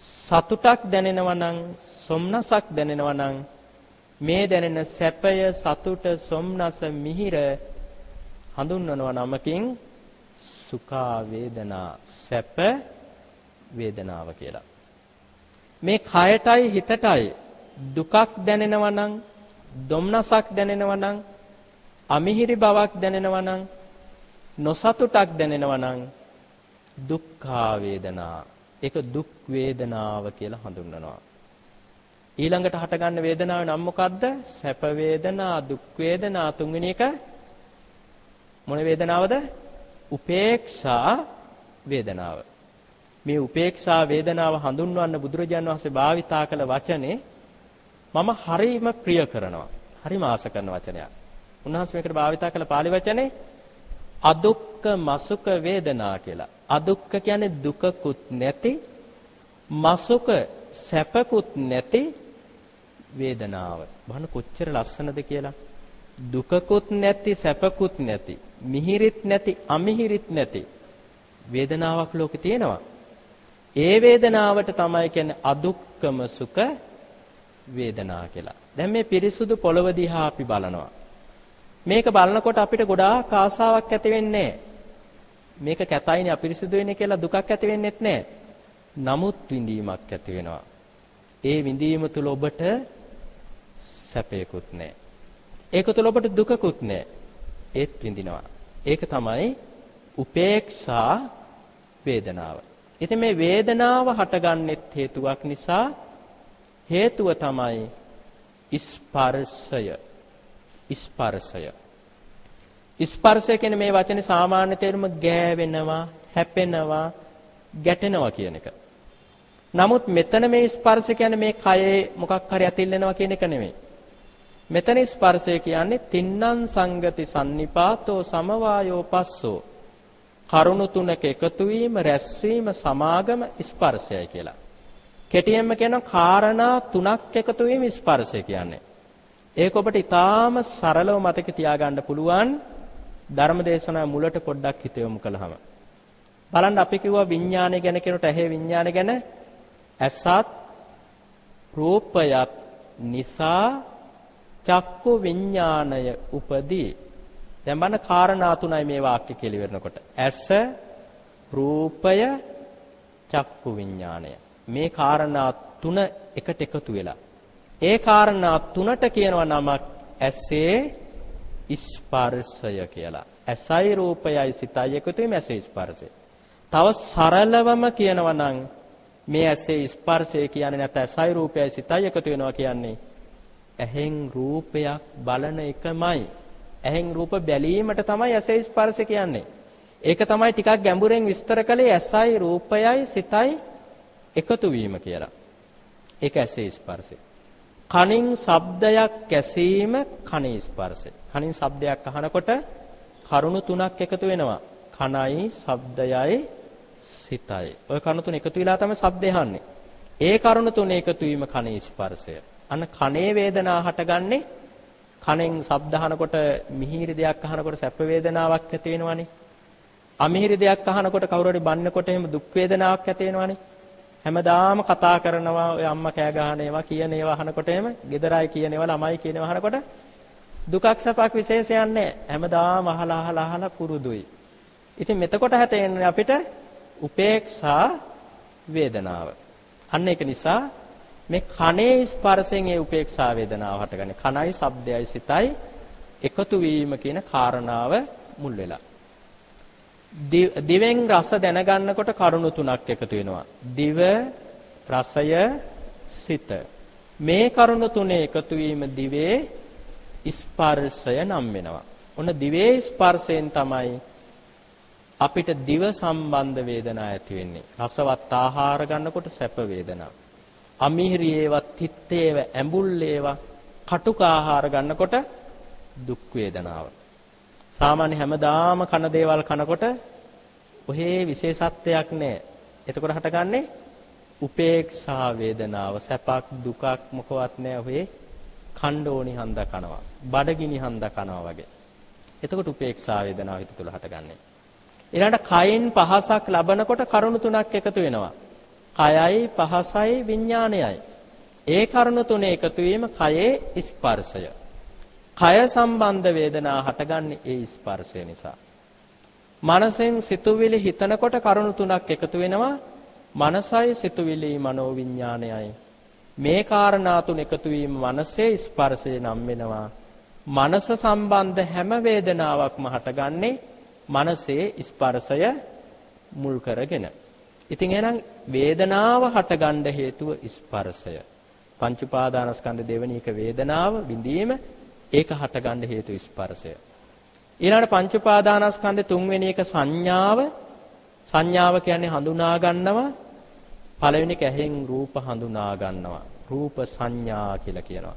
සතුටක් දැනෙනවා නම් සොම්නසක් දැනෙනවා නම් මේ දැනෙන සැපය සතුට සොම්නස මිහිර හඳුන්වනවා නමකින් සුඛා වේදනා සැප වේදනාව කියලා. මේ කයටයි හිතටයි දුකක් දැනෙනවා නම් දුම්නසක් දැනෙනවා නම් අමිහිරි බවක් දැනෙනවා නම් නොසතුටක් දැනෙනවා නම් දුක්ඛා වේදනා ඒක දුක් වේදනාව කියලා හඳුන්වනවා. ඊළඟට හටගන්න වේදනාව නම් මොකද්ද? සැප වේදනා දුක් වේදනා තුන්වෙනි එක මොන වේදනාවද? උපේක්ෂා වේදනාව. මේ උපේක්ෂා වේදනාව හඳුන්වන්න බුදුරජාන් වහන්සේ භාවිතා කළ වචනේ මම හරීම ප්‍රිය කරනවා. හරිම ආස කරන වචනයක්. උන්වහන්සේ මේකට භාවිතා කළ pāli වචනේ අදුක්ක මසුක වේදනා කියලා. අදුක්ක කියන්නේ දුකකුත් නැති මසුක සැපකුත් නැති වේදනාව. බලන්න කොච්චර ලස්සනද කියලා. දුකකුත් නැති සැපකුත් නැති මිහිරිත් නැති අමිහිරිත් නැති වේදනාවක් ලෝකේ තියෙනවා. ඒ වේදනාවට තමයි කියන්නේ අදුක්කම සුඛ වේදනා කියලා. දැන් මේ පිරිසුදු පොළව දිහා අපි බලනවා. මේක බලනකොට අපිට ගොඩාක් ආසාවක් ඇති වෙන්නේ මේක කැතයිනේ අපිරිසුදු වෙන්නේ කියලා දුකක් ඇති වෙන්නේත් නැහැ. නමුත් විඳීමක් ඇති වෙනවා. ඒ විඳීම තුල ඔබට සැපයකුත් නැහැ. ඒක තුල ඔබට දුකකුත් නැහැ. ඒත් විඳිනවා. ඒක තමයි උපේක්ෂා වේදනාව. ඉතින් මේ වේදනාව හටගන්නෙත් හේතුවක් නිසා හේතුව තමයි ස්පර්ශය. ස්පර්ශය. ස්පර්ශය කියන මේ වචනේ සාමාන්‍ය තේරුම ගෑවෙනවා, හැපෙනවා, ගැටෙනවා කියන එක. නමුත් මෙතන මේ ස්පර්ශ කියන්නේ මේ කයේ මොකක් හරි ඇතිල්ලෙනවා කියන එක නෙමෙයි. මෙතන ස්පර්ශය කියන්නේ තින්නම් සංගති sannipāto සමවායෝ පස්සෝ. කරුණු තුනක එකතු වීම, රැස්වීම, සමාගම ස්පර්ශයයි කියලා. කෙටියෙන්ම කියනවා කාරණා තුනක් එකතු වීම ස්පර්ශය කියන්නේ. ඒක ඔබට ඊටාම සරලව මතක තියාගන්න පුළුවන් ධර්මදේශනා මුලට පොඩ්ඩක් හිත යොමු කළාම. බලන්න අපි කිව්වා විඥානය ගැන කෙනට ඇහි විඥානය ගැන ඇසත් රූපයත් නිසා චක්කු විඥාණය උපදී. දැන් බලන්න කාරණා තුනයි මේ වාක්‍ය කියලා ඉවරනකොට. ඇස රූපය චක්කු විඥාණය. මේ කාරණා තුන එකට එකතු වෙලා ඒ කාරණා තුනට කියනවා නමක් ඇසේ ස්පර්ශය කියලා. ඇසයි රූපයයි සිතයි එකතු වීම ඇසේ ස්පර්ශය. තව සරලවම කියනවා නම් මේ ඇසේ ස්පර්ශය කියන්නේ නැත්නම් ඇසයි රූපයයි සිතයි එකතු වෙනවා කියන්නේ ඇහෙන් රූපයක් බලන එකමයි. ඇහෙන් රූප බැලීමට තමයි ඇසේ ස්පර්ශය කියන්නේ. ඒක තමයි ටිකක් ගැඹුරෙන් විස්තර කළේ ඇසයි රූපයයි සිතයි එකතු වීම කියලා. ඒක ඇසේ ස්පර්ශය. කනින් ශබ්දයක් ඇසීම කනේ ස්පර්ශය. කනින් ශබ්දයක් අහනකොට කරුණු තුනක් එකතු වෙනවා. කනයි, ශබ්දයයි, සිතයි. ওই කරුණු තුන එකතු වෙලා තමයි ශබ්දය අහන්නේ. ඒ කරුණු තුන එකතු වීම කනේ ස්පර්ශය. අන්න කනේ වේදනා හටගන්නේ කනෙන් ශබ්ද අහනකොට මිහිරි දෙයක් අහනකොට සැප වේදනාවක් ඇති වෙනවනේ. අමිහිරි දෙයක් අහනකොට කවුරු හරි බන්නකොට එහෙම දුක් වේදනාවක් ඇති වෙනවනේ. හැමදාම කතා කරනවා ඔය අම්මා කෑ ගහන ඒවා කියන ඒවා අහනකොට එහෙම ගෙදරයි කියන ඒවා ළමයි කියන ඒවා අහනකොට දුකක් සැපක් විශේෂයක් නැහැ. හැමදාම අහලා අහලා අහලා පුරුදුයි. ඉතින් මෙතකොට හැතෙන්නේ අපිට උපේක්ෂා වේදනාව. අන්න ඒක නිසා මේ කනේ ස්පර්ශයෙන් ඒ උපේක්ෂා වේදනාව හටගන්නේ. කනයි ශබ්දයයි සිතයි එකතු වීම කියන කාරණාව මුල් වෙලා. දිවෙන් රස දැනගන්නකොට කරුණු තුනක් එකතු වෙනවා. දිව, රසය, සිත. මේ කරුණු තුනේ එකතු වීම දිවේ ස්පර්ශය නම් වෙනවා. ඔන්න දිවේ ස්පර්ශයෙන් තමයි අපිට දිව සම්බන්ධ වේදනා ඇති වෙන්නේ. රසවත් ආහාර ගන්නකොට සැප වේදනා. අමිහිරි ඒවා, තිත් ඒවා, ඇඹුල් ඒවා, කටුක ආහාර ගන්නකොට දුක් වේදනාව. සාමාන්‍ය හැමදාම කන දේවල් කනකොට ඔහේ විශේෂත්වයක් නැහැ. එතකොට හටගන්නේ උපේක්ෂා වේදනාව සැපක් දුකක් මොකවත් නැහැ ඔහේ කණ්ඩෝනි හන්ද කනවා. බඩගිනි හන්ද කනවා වගේ. එතකොට උපේක්ෂා වේදනාව හිත තුළ හටගන්නේ. ඊළඟට කයෙන් පහසක් ලබනකොට කරුණු තුනක් එකතු වෙනවා. කයයි පහසයි විඥානයයි. ඒ කරුණු තුනේ එකතු වීම කයේ ස්පර්ශය. කය සම්බන්ධ වේදනා හටගන්නේ ඒ ස්පර්ශය නිසා. මනසෙන් සිතුවිලි හිතනකොට කරුණු තුනක් එකතු වෙනවා. මනසයි සිතුවිලි මනෝවිඤ්ඤාණයයි. මේ කාරණා තුන එකතු වීම මනසේ ස්පර්ශය නම් වෙනවා. මනස සම්බන්ධ හැම වේදනාවක්ම හටගන්නේ මනසේ ස්පර්ශය මුල් කරගෙන. ඉතින් එහෙනම් වේදනාව හටගන්න හේතුව ස්පර්ශය. පංච උපාදානස්කන්ධ දෙවෙනි එක වේදනාව විඳීම ඒක හටගන්න හේතු ස්පර්ශය. ඊළඟට පංච උපාදානස්කන්ධ තුන්වෙනි එක සංඥාව සංඥාව කියන්නේ හඳුනා ගන්නවා පළවෙනි කැහෙන් රූප හඳුනා ගන්නවා. රූප සංඥා කියලා කියනවා.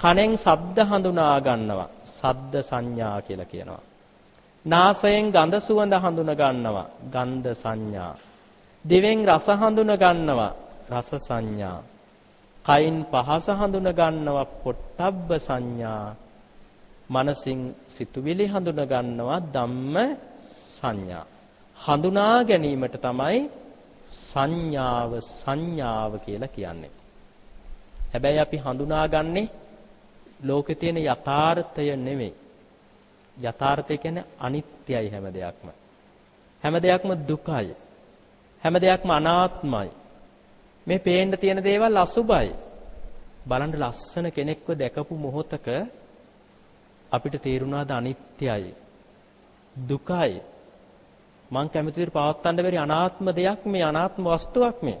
කනෙන් ශබ්ද හඳුනා ගන්නවා. සද්ද සංඥා කියලා කියනවා. නාසයෙන් ගඳ සුවඳ හඳුන ගන්නවා. ගන්ධ සංඥා. දිවෙන් රස හඳුන ගන්නවා. රස සංඥා. කයින් පහස හඳුන ගන්නවා. පොට්ටබ්බ සංඥා. මනසින් සිතුවිලි හඳුන ගන්නවා ධම්ම සංඥා. හඳුනා ගැනීමට තමයි සංඥාව සංඥාව කියලා කියන්නේ හැබැයි අපි හඳුනාගන්නේ ලෝකේ තියෙන යථාර්ථය නෙමෙයි යථාර්ථය කියන්නේ අනිත්‍යයි හැම දෙයක්ම හැම දෙයක්ම දුකයි හැම දෙයක්ම අනාත්මයි මේ පේන්න තියෙන දේවල් අසුබයි. බලන්න ලස්සන කෙනෙක්ව දැකපු මොහොතක අපිට තේරුණාද අනිත්‍යයි. දුකයි. මං කැමති විදිහට පවත්තන්න බැරි අනාත්ම දෙයක් මේ අනාත්ම වස්තුවක් මේ.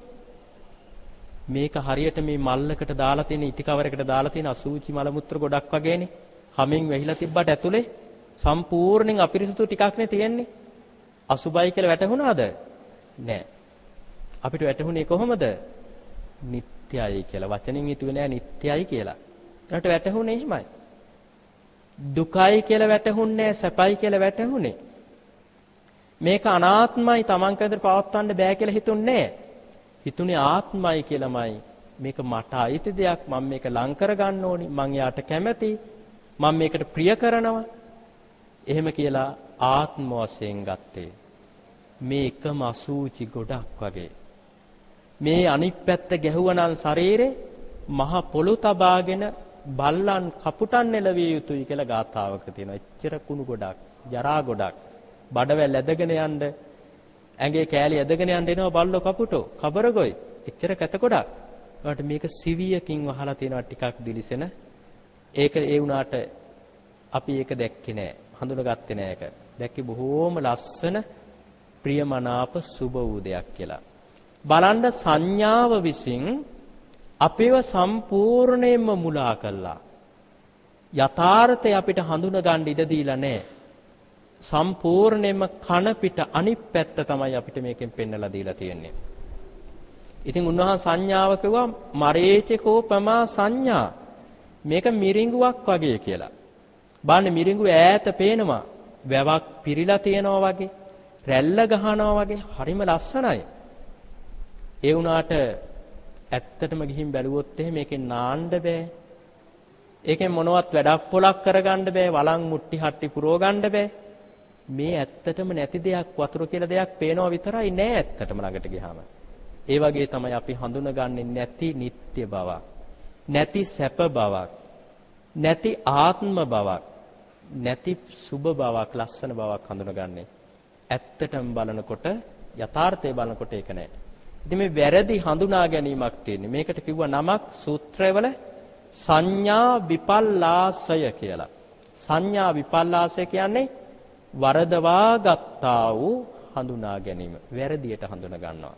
මේක හරියට මේ මල්ලකට දාලා තියෙන ඉටි කවරයකට දාලා තියෙන අසූචි මල මුත්‍ර ගොඩක් වගේනේ. හැමින් වැහිලා තිබ්බට ඇතුලේ සම්පූර්ණයෙන් අපිරිසුදු ටිකක් නේ තියෙන්නේ. අසුබයි කියලා වැටහුණාද? නෑ. අපිට වැටහුනේ කොහොමද? නිට්ටයයි කියලා. වචනෙන් හිතුවේ නෑ නිට්ටයයි කියලා. ඒකට වැටහුනේ එහෙමයි. දුකයි කියලා වැටහුන්නේ සැපයි කියලා වැටහුනේ. මේක අනාත්මයි Taman කඳට පවත්වන්න බෑ කියලා හිතුන්නේ හිතුනේ ආත්මයි කියලාමයි. මේක මට අයිති දෙයක් මම මේක ලං කරගන්න ඕනි මං යාට කැමති මම මේකට ප්‍රිය කරනවා. එහෙම කියලා ආත්ම වශයෙන් ගත්තේ. මේ එකම අසූචි ගොඩක් වගේ. මේ අනිත් පැත්ත ගැහුවනම් ශරීරේ මහ පොළො තබාගෙන බල්ලන් කපුටන් නෙලවිය යුතුයි කියලා ගාථාවක තියෙනවා. එච්චර කුණු ගොඩක්, ජරා ගොඩක්, බඩවැල් ඇදගෙන යන්න ඇඟේ කෑලි ඇදගෙන යන්න එනවා බල්ලෝ කපුටෝ, කබරගොයි. එච්චර කැත ගොඩක්. ඒකට මේක සිවියකින් වහලා තියෙනවා ටිකක් දිලිසෙන. ඒක ඒ වුණාට අපි ඒක දැක්කේ නෑ. හඳුනගත්තේ නෑ ඒක. දැක්කේ බොහෝම ලස්සන ප්‍රියමනාප සුබ වූ දෙයක් කියලා. බලන්න සංඥාව විසින් අපේව සම්පූර්ණයෙන්ම මුලා කළා. යථාර්ථය අපිට හඳුන ගන්න ඉඩ දීලා නැහැ. සම්පූර්ණයෙන්ම කන පිට අනිත් පැත්ත තමයි අපිට මේකෙන් පෙන්නලා දීලා තියෙන්නේ. ඉතින් උන්වහන්සේ සංඥාව කිව්වා මරේචකෝ පමා සංඥා. මේක මිරිඟුවක් වගේ කියලා. බලන්න මිරිඟුව ඈත පේනවා. වැවක් පිරීලා තියෙනවා වගේ, රැල්ල ගහනවා වගේ හරිම ලස්සනයි. ඒ වුණාට ඇත්තටම ගිහින් බැලුවොත් එහෙම මේකෙන් නාන්න බෑ. ඒකෙන් මොනවත් වැඩක් පොලක් කරගන්න බෑ. වලං මුට්ටි හට්ටි පුරව ගන්න බෑ. මේ ඇත්තටම නැති දෙයක් වතුර කියලා දෙයක් පේනවා විතරයි නෑ ඇත්තටම ළඟට ගියාම. ඒ වගේ තමයි අපි හඳුනගන්නේ නැති නিত্য බවක්. නැති සැප බවක්. නැති ආත්ම බවක්. නැති සුබ බවක්, ලස්සන බවක් හඳුනගන්නේ. ඇත්තටම බලනකොට යථාර්ථය බලනකොට ඒක නෑ. ඉතින් මේ වැරදි හඳුනා ගැනීමක් තියෙන්නේ. මේකට කිව්වා නමක් සූත්‍රවල සංඥා විපල්ලාසය කියලා. සංඥා විපල්ලාසය කියන්නේ වරදවා ගත්තා වූ හඳුනා ගැනීම. වැරදියට හඳුනා ගන්නවා.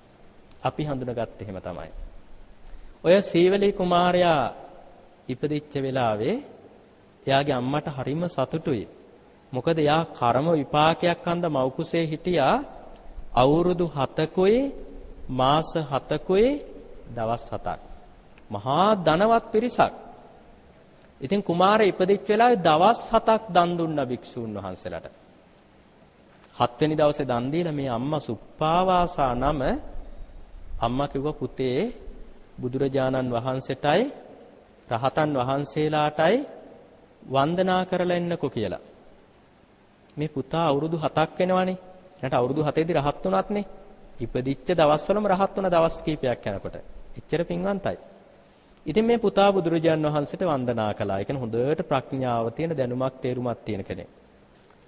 අපි හඳුනාගත්තේ එහෙම තමයි. ඔය සීවලී කුමාරයා ඉපදිච්ච වෙලාවේ එයාගේ අම්මට හරිම සතුටුයි. මොකද එයා කර්ම විපාකයක් අන්ද මව්කුසේ හිටියා අවුරුදු 7කුයි මාස 7කුයි දවස් 7ක්. මහා ධනවත් පිරිසක්. ඉතින් කුමාරය ඉපදිච්ච වෙලාවේ දවස් 7ක් දන් දුන්න භික්ෂූන් වහන්සේලාට. හත්වෙනි දවසේ දන් දීලා මේ අම්මා සුප්පාවාසා නම අම්මා කිව්වා පුතේ බුදුරජාණන් වහන්සේටයි රහතන් වහන්සේලාටයි වන්දනා කරලා එන්නකෝ කියලා. මේ පුතා අවුරුදු 7ක් වෙනවනේ. එනට අවුරුදු 7ේදී රහත් වුණාත්නේ. ඉපදිච්ච දවස්වලම රහත් වුණ දවස් කීපයක් යනකොට. එච්චර පින්වන්තයි. ඉතින් මේ පුතා බුදුරජාන් වහන්සේට වන්දනා කළා. ඒ කියන්නේ හොඳට ප්‍රඥාව තියෙන දැනුමක් තේරුමක් තියෙන කෙනෙක්.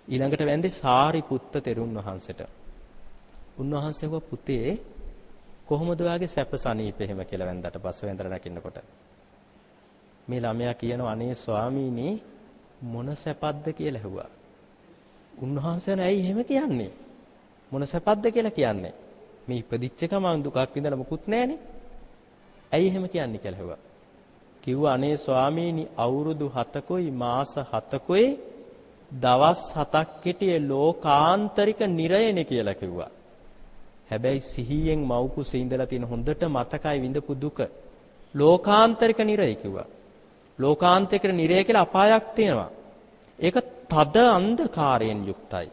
ඊළඟට වැන්දේ සාරිපුත්ත තෙරුන් වහන්සේට. උන්වහන්සේ පුතේ කොහොමද ඔයාගේ සැප සනීප එහෙම කියලා වැන්දට පස්සේ වැන්දට නැකින්නකොට. මේ ළමයා කියනවා අනේ ස්වාමීනි මොන සැපද්ද කියලා ඇහුවා. උන්වහන්සේ ඇයි එහෙම කියන්නේ? මොන සැපද්ද කියලා කියන්නේ? මේ ඉපදිච්ච ගමන් දුකක් විඳලා මුකුත් නැහනේ. ඇයි එහෙම කියන්නේ කියලා ඇහුවා. කිව්වා අනේ ස්වාමීනි අවුරුදු 7කොයි මාස 7කොයි දවස් 7ක් හිටියේ ලෝකාන්තරික නිරයනේ කියලා කිව්වා. හැබැයි සිහියෙන් මව් කුසේ ඉඳලා තියෙන හොඳට මතකයි විඳපු දුක ලෝකාන්තරික නිරය කිව්වා. ලෝකාන්තරික නිරය කියලා අපායක් තියෙනවා. ඒක තද අන්ධකාරයෙන් යුක්තයි.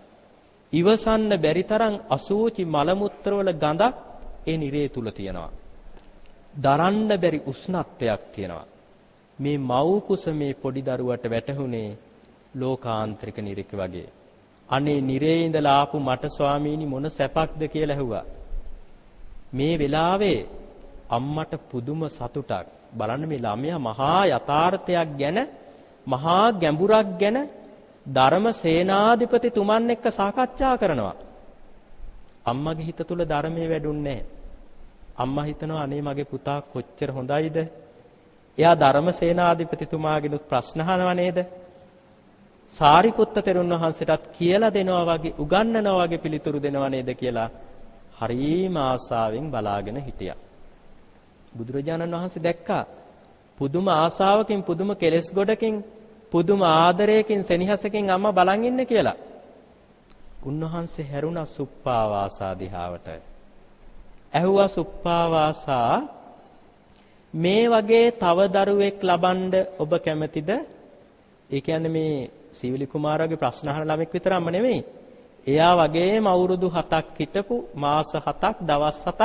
ඉවසන්න බැරි තරම් අසූචි මල මුත්‍රවල ගඳක් ඒ නිරේ තුල තියෙනවා. දරන්න බැරි උෂ්ණත්වයක් තියෙනවා. මේ මව් කුස මේ පොඩි දරුවට වැටහුනේ ලෝකාන්තරික නිරක වගේ. අනේ නිරේ ඉඳලා ආපු මට ස්වාමීනි මොන සැපක්ද කියලා ඇහුවා. මේ වෙලාවේ අම්මට පුදුම සතුටක්. බලන්න මේ ළමයා මහා යථාර්ථයක් ගැන මහා ගැඹුරක් ගැන ධර්ම සේනාධිපති තුමන් එක්ක සාකච්ඡා කරනවා. අම්මගේ හිත තුල ධර්මයේ වැඩුන්නේ අම්මා හිතනවා අනේ මගේ පුතා කොච්චර හොඳයිද? එයා ධර්ම සේනාධිපතිතුමාගෙනුත් ප්‍රශ්න අහනවා නේද? සාරිපුත්ත තෙරුන් වහන්සේටත් කියලා දෙනවා වගේ උගන්වනවා වගේ පිළිතුරු දෙනවා නේද කියලා හරීම ආසාවෙන් බලාගෙන හිටියා. බුදුරජාණන් වහන්සේ දැක්කා පුදුම ආසාවකින් පුදුම කෙලෙස් ගොඩකින් පුදුම ආදරයකින් සෙනෙහසකින් අම්මා බලන් ඉන්නේ කියලා. උන්වහන්සේ හැරුණා සුප්පාවාසා දිහාවට. ඇහුවා සුප්පාවාසා මේ වගේ තව දරුවෙක් ලබන්න ඔබ කැමතිද? ඒ කියන්නේ මේ සීවිලි කුමාරගේ ප්‍රශ්න අහන ළමෙක් විතරක්ම නෙමෙයි. එයා වගේම අවුරුදු 7ක් හිටපු මාස 7ක් දවස් 7ක්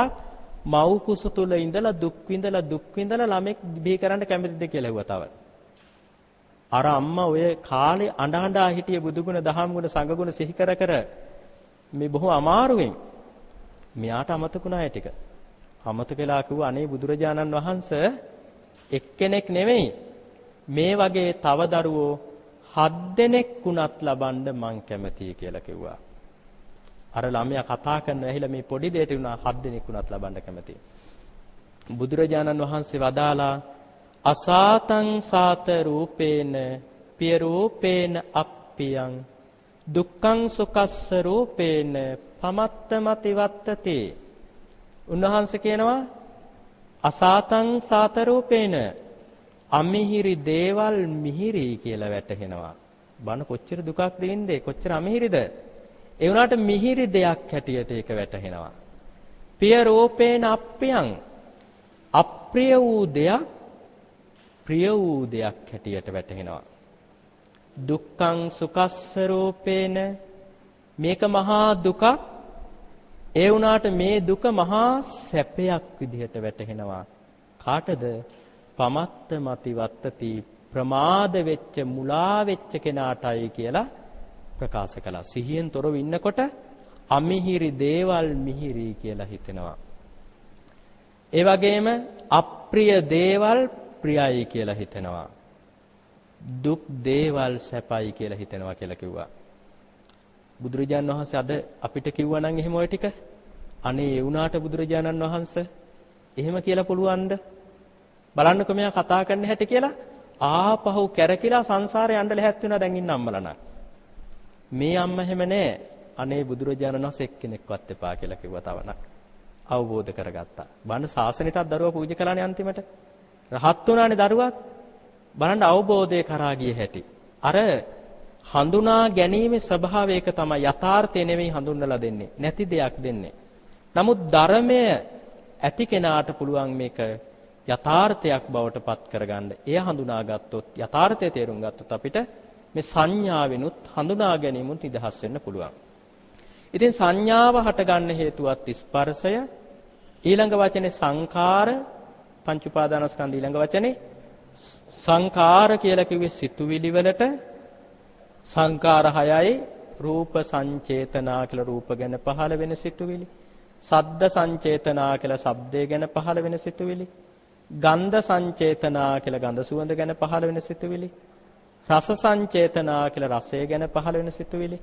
මව් කුස තුල ඉඳලා දුක් විඳලා දුක් විඳලා ළමෙක් බිහි කරන්න කැමතිද කියලා ඇහුවා තව. අර අම්මා ඔය කාලේ අඬ අඬා හිටිය බුදුගුණ දහම් ගුණ සංඝ ගුණ සිහි කර කර මේ බොහෝ අමාරුවෙන් මෙයාට අමතකුණා ඒ ටික. අමතකලා කිව්වා අනේ බුදුරජාණන් වහන්සේ එක්කෙනෙක් නෙමෙයි මේ වගේ තව දරුවෝ හත් දෙනෙක් වුණත් ලබන්න මං කැමතියි කියලා කිව්වා. අර ළමයා කතා කරන ඇහිලා මේ පොඩි දෙයට වුණා හත් දෙනෙක් වුණත් ලබන්න කැමතියි. බුදුරජාණන් වහන්සේ වදාලා අසාතං සාත රූපේන පිය රූපේන අප්පියං දුක්ඛං සුකස්ස රූපේන පමත්තමති වත්තති. උන්වහන්සේ කියනවා අසාතං සාත රූපේන අමිහිරි දේවල් මිහිරි කියලා වැටහෙනවා. බන කොච්චර දුකක්ද වින්දේ කොච්චර අමිහිරිද? ඒ වුණාට මිහිරි දෙයක් හැටියට ඒක වැටහෙනවා. පිය රූපේන අප්පියං අප්‍රිය වූ දෙයක් ප්‍රිය වූ දෙයක් හැටියට වැටහෙනවා. දුක්ඛං සුකස්ස රූපේන මේක මහා දුකක් ඒ වුණාට මේ දුක මහා සැපයක් විදිහට වැටහෙනවා. කාටද? පමත්ත මති වත්තති ප්‍රමාද වෙච්ච මුලා වෙච්ච කෙනාටයි කියලා ප්‍රකාශ කළා. සිහියෙන් තොරව ඉන්නකොට අමිහිරි දේවල් මිහිරි කියලා හිතෙනවා. ඒ වගේම අප්‍රිය දේවල් ප්‍රියයි කියලා හිතෙනවා. දුක් දේවල් සැපයි කියලා හිතෙනවා කියලා කිව්වා. බුදුරජාණන් වහන්සේ අද අපිට කිව්වා නම් එහෙම ඔය ටික අනේ ඒ වුණාට බුදුරජාණන් වහන්සේ එහෙම කියලා පුළුවන්ද? බලන්නකෝ මෙයා කතා කරන්න හැටි කියලා ආපහු කැරකිලා සංසාරේ යන්න ලැහැත් වෙනවා දැන් ඉන්න අම්මලා නම්. මේ අම්මා හැම නෑ. අනේ බුදුරජාණන් වහන්සේ එක්කෙනෙක්වත් එපා කියලා කිව්වා තවනක්. අවබෝධ කරගත්තා. බණ ශාසනයටත් දරුවා පූජා කළානේ අන්තිමට. රහත් වුණානේ දරුවත්. බලන්න අවබෝධය කරා ගිය හැටි. අර හඳුනා ගැනීමේ ස්වභාවය ඒක තමයි යථාර්ථය නෙවෙයි හඳුන්වලා දෙන්නේ. නැති දෙයක් දෙන්නේ. නමුත් ධර්මය ඇති කෙනාට පුළුවන් මේක යථාර්ථයක් බවට පත් කරගන්න. එය හඳුනාගත්තොත් යථාර්ථය තේරුම් ගත්තොත් අපිට මේ සංඥාවෙනුත් හඳුනා ගැනීමුත් නිදහස් වෙන්න පුළුවන්. ඉතින් සංඥාව හටගන්න හේතුවත් ස්පර්ශය ඊළඟ වචනේ සංඛාර පංච උපාදානස්කන්ධ ඊළඟ වචනේ සංඛාර කියලා කිව්වේ සිතුවිලි වලට සංඛාර හයයි රූප සංචේතනා කියලා රූප ගැන පහළ වෙන සිතුවිලි සද්ද සංචේතනා කියලා ශබ්දය ගැන පහළ වෙන සිතුවිලි ගන්ධ සංචේතනා කියලා ගඳ සුවඳ ගැන පහළ වෙන සිතුවිලි රස සංචේතනා කියලා රසය ගැන පහළ වෙන සිතුවිලි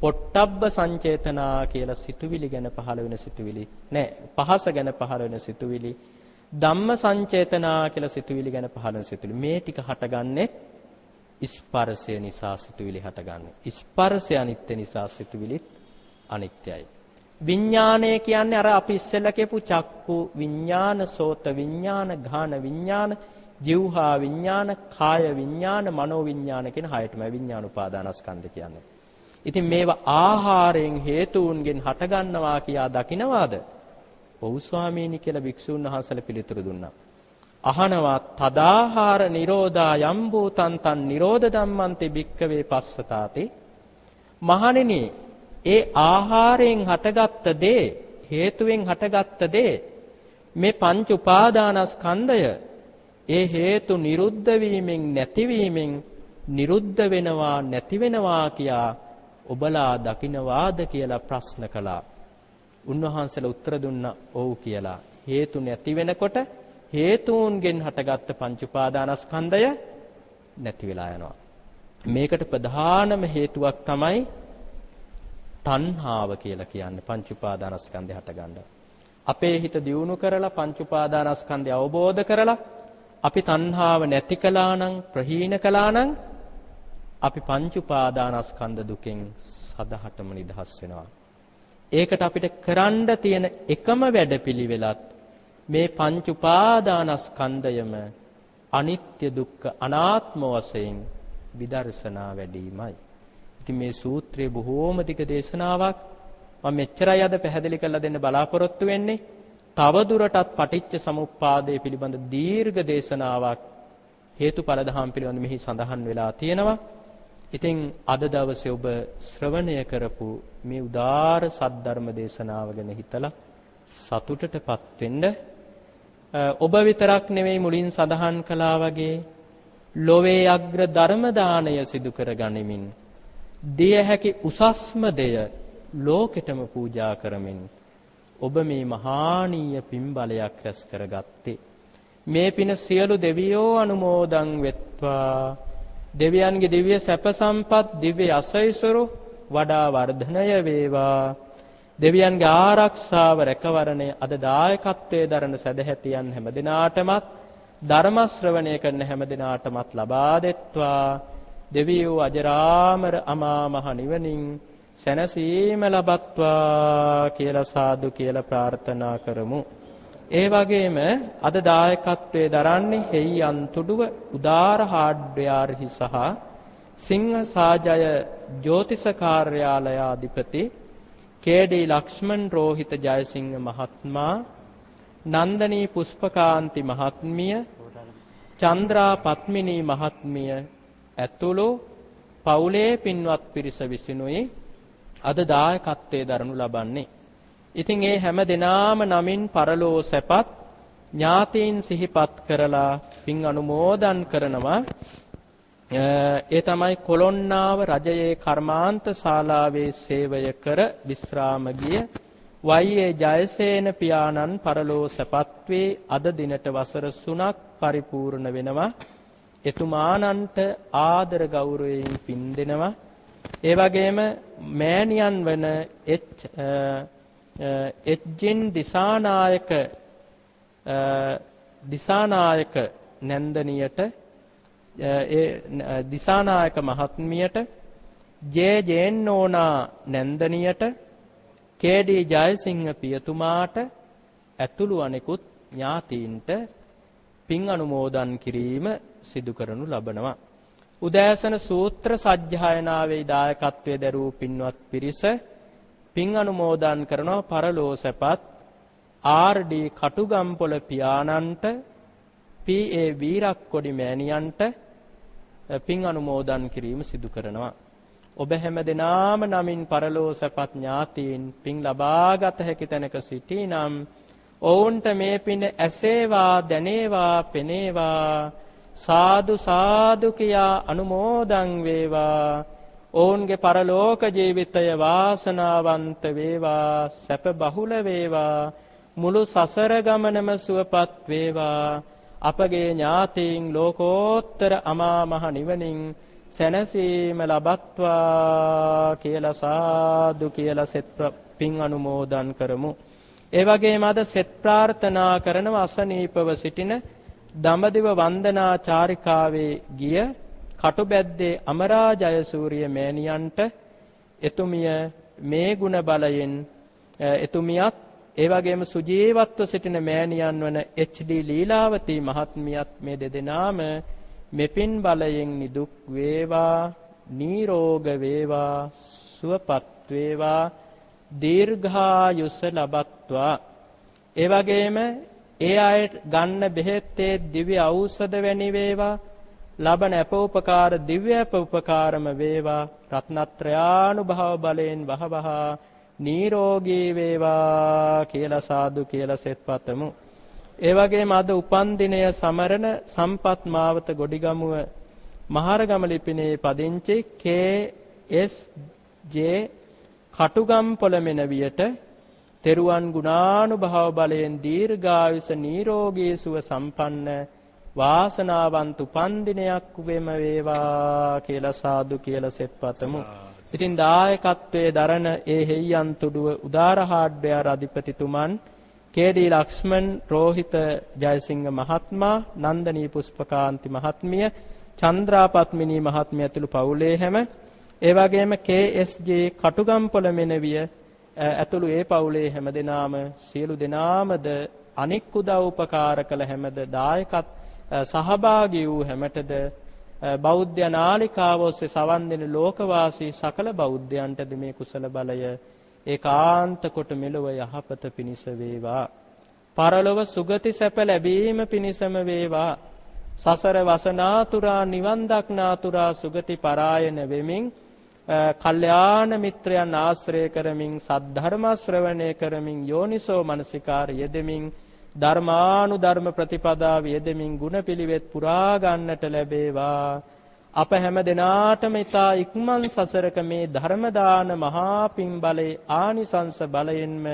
පොට්ටබ්බ සංචේතනා කියලා සිතුවිලි ගැන පහළ වෙන සිතුවිලි නෑ. පහස ගැන පහළ වෙන සිතුවිලි ධම්ම සංචේතනා කියලා සිතුවිලි ගැන පහළ වෙන සිතුවිලි. මේ ටික හටගන්නේ ස්පර්ශය නිසා සිතුවිලි හටගන්නේ. ස්පර්ශය අනිත්‍ය නිසා සිතුවිලිත් අනිත්‍යයි. විඥානය කියන්නේ අර අපි ඉස්සෙල්ලා කියපු චක්කු විඥාන සෝත විඥාන ඝාන විඥාන ජීවහා විඥාන කාය විඥාන මනෝ විඥාන කියන හයටම විඥාන උපාදානස්කන්ධ කියන්නේ ඉතින් මේවා ආහාරයෙන් හේතුන්ගෙන් හටගන්නවා කියා දකිනවාද? ඔව් ස්වාමීනි කියලා භික්ෂුන් වහන්සේලා පිළිතුරු දුන්නා. අහනවා තදාහාර නිරෝධා යම් භූතං තන් නිරෝධ ධම්මන්ති භික්කවේ පස්සතාති මහණෙනි ඒ ආහාරයෙන් හටගත්ත දේ හේතුවෙන් හටගත්ත දේ මේ පංච උපාදානස්කන්ධය ඒ හේතු නිරුද්ධ වීමෙන් නැතිවීමෙන් නිරුද්ධ වෙනවා නැති වෙනවා කියා ඔබලා දකින්නවාද කියලා ප්‍රශ්න කළා. උන්වහන්සේලා උත්තර දුන්නා ඔව් කියලා. හේතු නැති වෙනකොට හේතුන්ගෙන් හටගත්ත පංච උපාදානස්කන්ධය නැති වෙලා යනවා. මේකට ප්‍රධානම හේතුවක් තමයි තණ්හාව කියලා කියන්නේ පංච උපාදානස්කන්ධය හටගන්න. අපේ හිත දියුණු කරලා පංච උපාදානස්කන්ධය අවබෝධ කරලා අපි තණ්හාව නැති කළා නම් ප්‍රහීන කළා නම් අපි පංච උපාදානස්කන්ධ දුකෙන් සදහටම නිදහස් වෙනවා. ඒකට අපිට කරන්න තියෙන එකම වැඩපිළිවෙලත් මේ පංච උපාදානස්කන්ධයම අනිත්‍ය දුක්ඛ අනාත්ම වශයෙන් විදර්ශනා වැඩිමයි. ඉතින් මේ සූත්‍රයේ බොහෝම දිග දේශනාවක් මම මෙච්චරයි අද පැහැදිලි කරලා දෙන්න බලාපොරොත්තු වෙන්නේ. තව දුරටත් පටිච්ච සමුප්පාදය පිළිබඳ දීර්ඝ දේශනාවක් හේතුඵල ධම් පිළිබඳ මෙහි සඳහන් වෙලා තියෙනවා. ඉතින් අද දවසේ ඔබ ශ්‍රවණය කරපු මේ උදාර සද්ධර්ම දේශනාව ගැන හිතලා සතුටටපත් වෙන්න ඔබ විතරක් නෙවෙයි මුලින් සඳහන් කළා වගේ ලොවේ අග්‍ර ධර්ම දාණය සිදු කර ගනිමින් දිය හැකි උසස්ම දෙය ලෝකෙටම පූජා කරමින් ඔබ මේ මහානීය පින්බලයක් රැස් කරගත්තේ. මේ පින සියලු දෙවියෝ අනුමෝදන් වෙත්වා. දෙවියන්ගේ දිව්‍ය සැප සම්පත් දිව්‍ය අසයිසුරු වඩා වර්ධනය වේවා. දෙවියන්ගේ ආරක්ෂාව රැකවරණය අද දායකත්වයේ දරන සදැහැතියන් හැමදිනාටමත් ධර්ම ශ්‍රවණය කරන හැමදිනාටමත් ලබා දෙත්වා. දෙවියෝ අජරාමර අමා මහ නිවනින් සැනසීම ලබත්වා කියලා සාදු කියලා ප්‍රාර්ථනා කරමු ඒ වගේම අද දායකත්වයේ දරන්නේ හෙයියන් තුඩුව උදාර හાર્ඩ්වෙයාර්හි සහ සිංහ සාජය ජ්‍යොතිෂ කාර්යාලය අධිපති කේ.ඩී. ලක්ෂ්මන් රෝහිත ජයසිංහ මහත්මයා නන්දනී පුෂ්පකාන්ති මහත්මිය චන්ද්‍රා පත්මිනී මහත්මිය ඇතුළු පවුලේ පින්වත් පිරිස විසිනුයි අද දායකත්වයේ දරනු ලබන්නේ. ඉතින් ඒ හැම දිනාම නමින් පරලෝ සැපත් ඥාතීන් සිහිපත් කරලා පින් අනුමෝදන් කරනවා. ඒ තමයි කොළොන්නාව රජයේ කර්මාන්ත ශාලාවේ සේවය කර විශ්‍රාම ගිය වයියේ ජයසේන පියාණන් පරලෝ සැපත් වේ අද දිනට වසර 3ක් පරිපූර්ණ වෙනවා. එතුමානන්ට ආදර ගෞරවයෙන් පින් දෙනවා ඒ වගේම මෑණියන් වන එච් එජ්ජින් දිසානායක දිසානායක නැන්දනියට ඒ දිසානායක මහත්මියට ජේ ජේන්නෝනා නැන්දනියට කේ.ඩී. ජයසිංහ පියතුමාට ඇතුළු අනෙකුත් ඥාතීන්ට පින් අනුමෝදන් කිරීම සිදු කරනු ලබනවා. උදෑසන සූත්‍ර සජ්ජායනාවේ දායකත්වයේ දරූ පින්වත් පිරිස පින් අනුමෝදන් කරනවා පරලෝසපත් ආර්.ඩී. කටුගම්පොළ පියාණන්ට පී.ඒ. වීරක්කොඩි මෑණියන්ට පින් අනුමෝදන් කිරීම සිදු කරනවා. ඔබ හැම දිනාම නමින් පරලෝසපත් ඥාතීන් පින් ලබාගත හැකි තැනක සිටිනම් ඔවුන්ට මේ පින ඇසේවා දැනේවා පෙනේවා. සාදු සාදු කියා අනුමෝදන් වේවා. ඔවුන්ගේ පරලෝක ජීවිතය වාසනාවන්ත වේවා සැප බහුල වේවා. මුළු සසර ගමනම සුවපත් වේවා. අපගේ ඥාතීන් ලෝකෝත්තර අමා මහ නිවනින් සැනසීම ලබත්වා කියලා සාදු කියලා සෙත් පින් අනුමෝදන් කරමු. ඒ වගේම අද සෙත් ප්‍රාර්ථනා කරන අසනීපව සිටින දඹදිව වන්දනා චාරිකාවේ ගිය කටුබැද්දේ අමරා ජයසූරිය මෑණියන්ට එතුමිය මේ ගුණ බලයෙන් එතුමියත් ඒ වගේම සුජීවත්ව සිටින මෑණියන් වන එච්.ඩී. ලීලාවතී මහත්මියත් මේ දෙදෙනාම මෙපින් බලයෙන් නිදුක් වේවා නිරෝග වේවා සුවපත් වේවා දීර්ඝායුෂ ලබත්වා ඒ වගේම ඒ අය ගන්න බෙහෙත්තේ දිව්‍ය ඖෂධ වැනි වේවා ලබන අපෝපකාර දිව්‍ය අපෝපකාරම වේවා රත්නත්‍රයානුභව බලයෙන් වහවහ නිරෝගී වේවා කියලා සාදු කියලා සෙත් පතමු. ඒ වගේම අද උපන් දිනය සමරන සම්පත් මාවත ගොඩිගමුව මහරගම ලිපිනේ පදිංචි KSJ කටුගම් පොළමෙන වියට තෙරුවන් ගුණානුභව බලයෙන් දීර්ඝායුෂ නිරෝගී සුව සම්පන්න වාසනාවන්ත උපන් දිනයක් වෙම වේවා කියලා සාදු කියලා සෙත් පතමු. ඉතින් දායකත්වයේ දරන ඒ හෙය්යන් තුඩුව උදාර හාඩ්වෙයාර් අධිපතිතුමන් කේ.ඩී. ලක්ෂ්මන් රෝහිත ජයසිංහ මහත්මයා නන්දනී පුෂ්පකාන්ති මහත්මිය චන්ද්‍රාපත්මිනී මහත්මිය ඇතුළු පවුලේ හැම ඒ වගේම කේ.එස්.ජේ කටුගම්පොළ මෙනවිය ඇතුළු ඒ පවුලේ හැම දෙනාම සියලු දෙනාමද අනික් උදව් උපකාර කළ හැමද දායකත් සහභාගී වූ හැමතෙද බෞද්ධ නාලිකාව ඔස්සේ සවන් දෙන ලෝකවාසී සකල බෞද්ධයන්ටද මේ කුසල බලය ඒකාන්ත කොට මෙලොව යහපත පිණිස වේවා. පරලොව සුගති සැප ලැබීම පිණිසම වේවා. සසර වසනාතුරා නිවන් දක්නාතුරා සුගති පරායන වෙමින් කල්යාණ මිත්‍රයන් ආශ්‍රය කරමින් සද්ධර්ම ශ්‍රවණය කරමින් යෝනිසෝ මනසිකාර යෙදෙමින් ධර්මානුධර්ම ප්‍රතිපදාව යෙදමින් ගුණපිලිවෙත් පුරා ගන්නට ලැබේවා. අප හැම දිනාටම ඊතා ඉක්මන් සසරක මේ ධර්ම දාන මහා පින් බලේ ආනිසංස බලයෙන්ම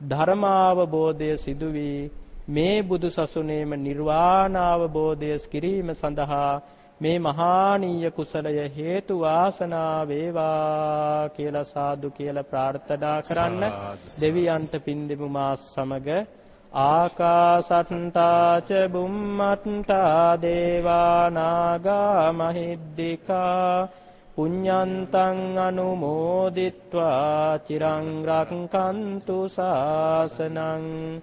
ධර්මාවබෝධය සිදු වී මේ බුදු සසුනේම නිර්වාණ අවබෝධය කිරීම සඳහා මේ මහානීය කුසලය හේතු වාසනා වේවා කියලා සාදු කියලා ප්‍රාර්ථනා කරන්න. දෙවියන්ට පින් දෙමු මා සමග. ආකාසට්ටා ච බුම්මට්ටා දේවා නාග මහිද්దికා පුඤ්ඤන්තං අනුමෝදිත්වා. චිරං රක්칸තු සාසනං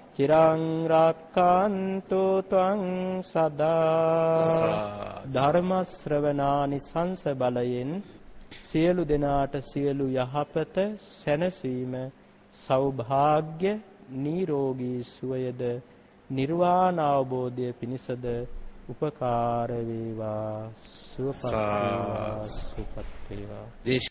චිරං රක්칸තු ත්වං සදා ධර්ම ශ්‍රවණානි සංස බලයෙන් සියලු දෙනාට සියලු යහපත සැනසීම සෞභාග්‍ය නිරෝගී සුවයද නිර්වාණ අවබෝධය පිණිසද උපකාර වේවා. සුවපත් වේවා. සුවපත් වේවා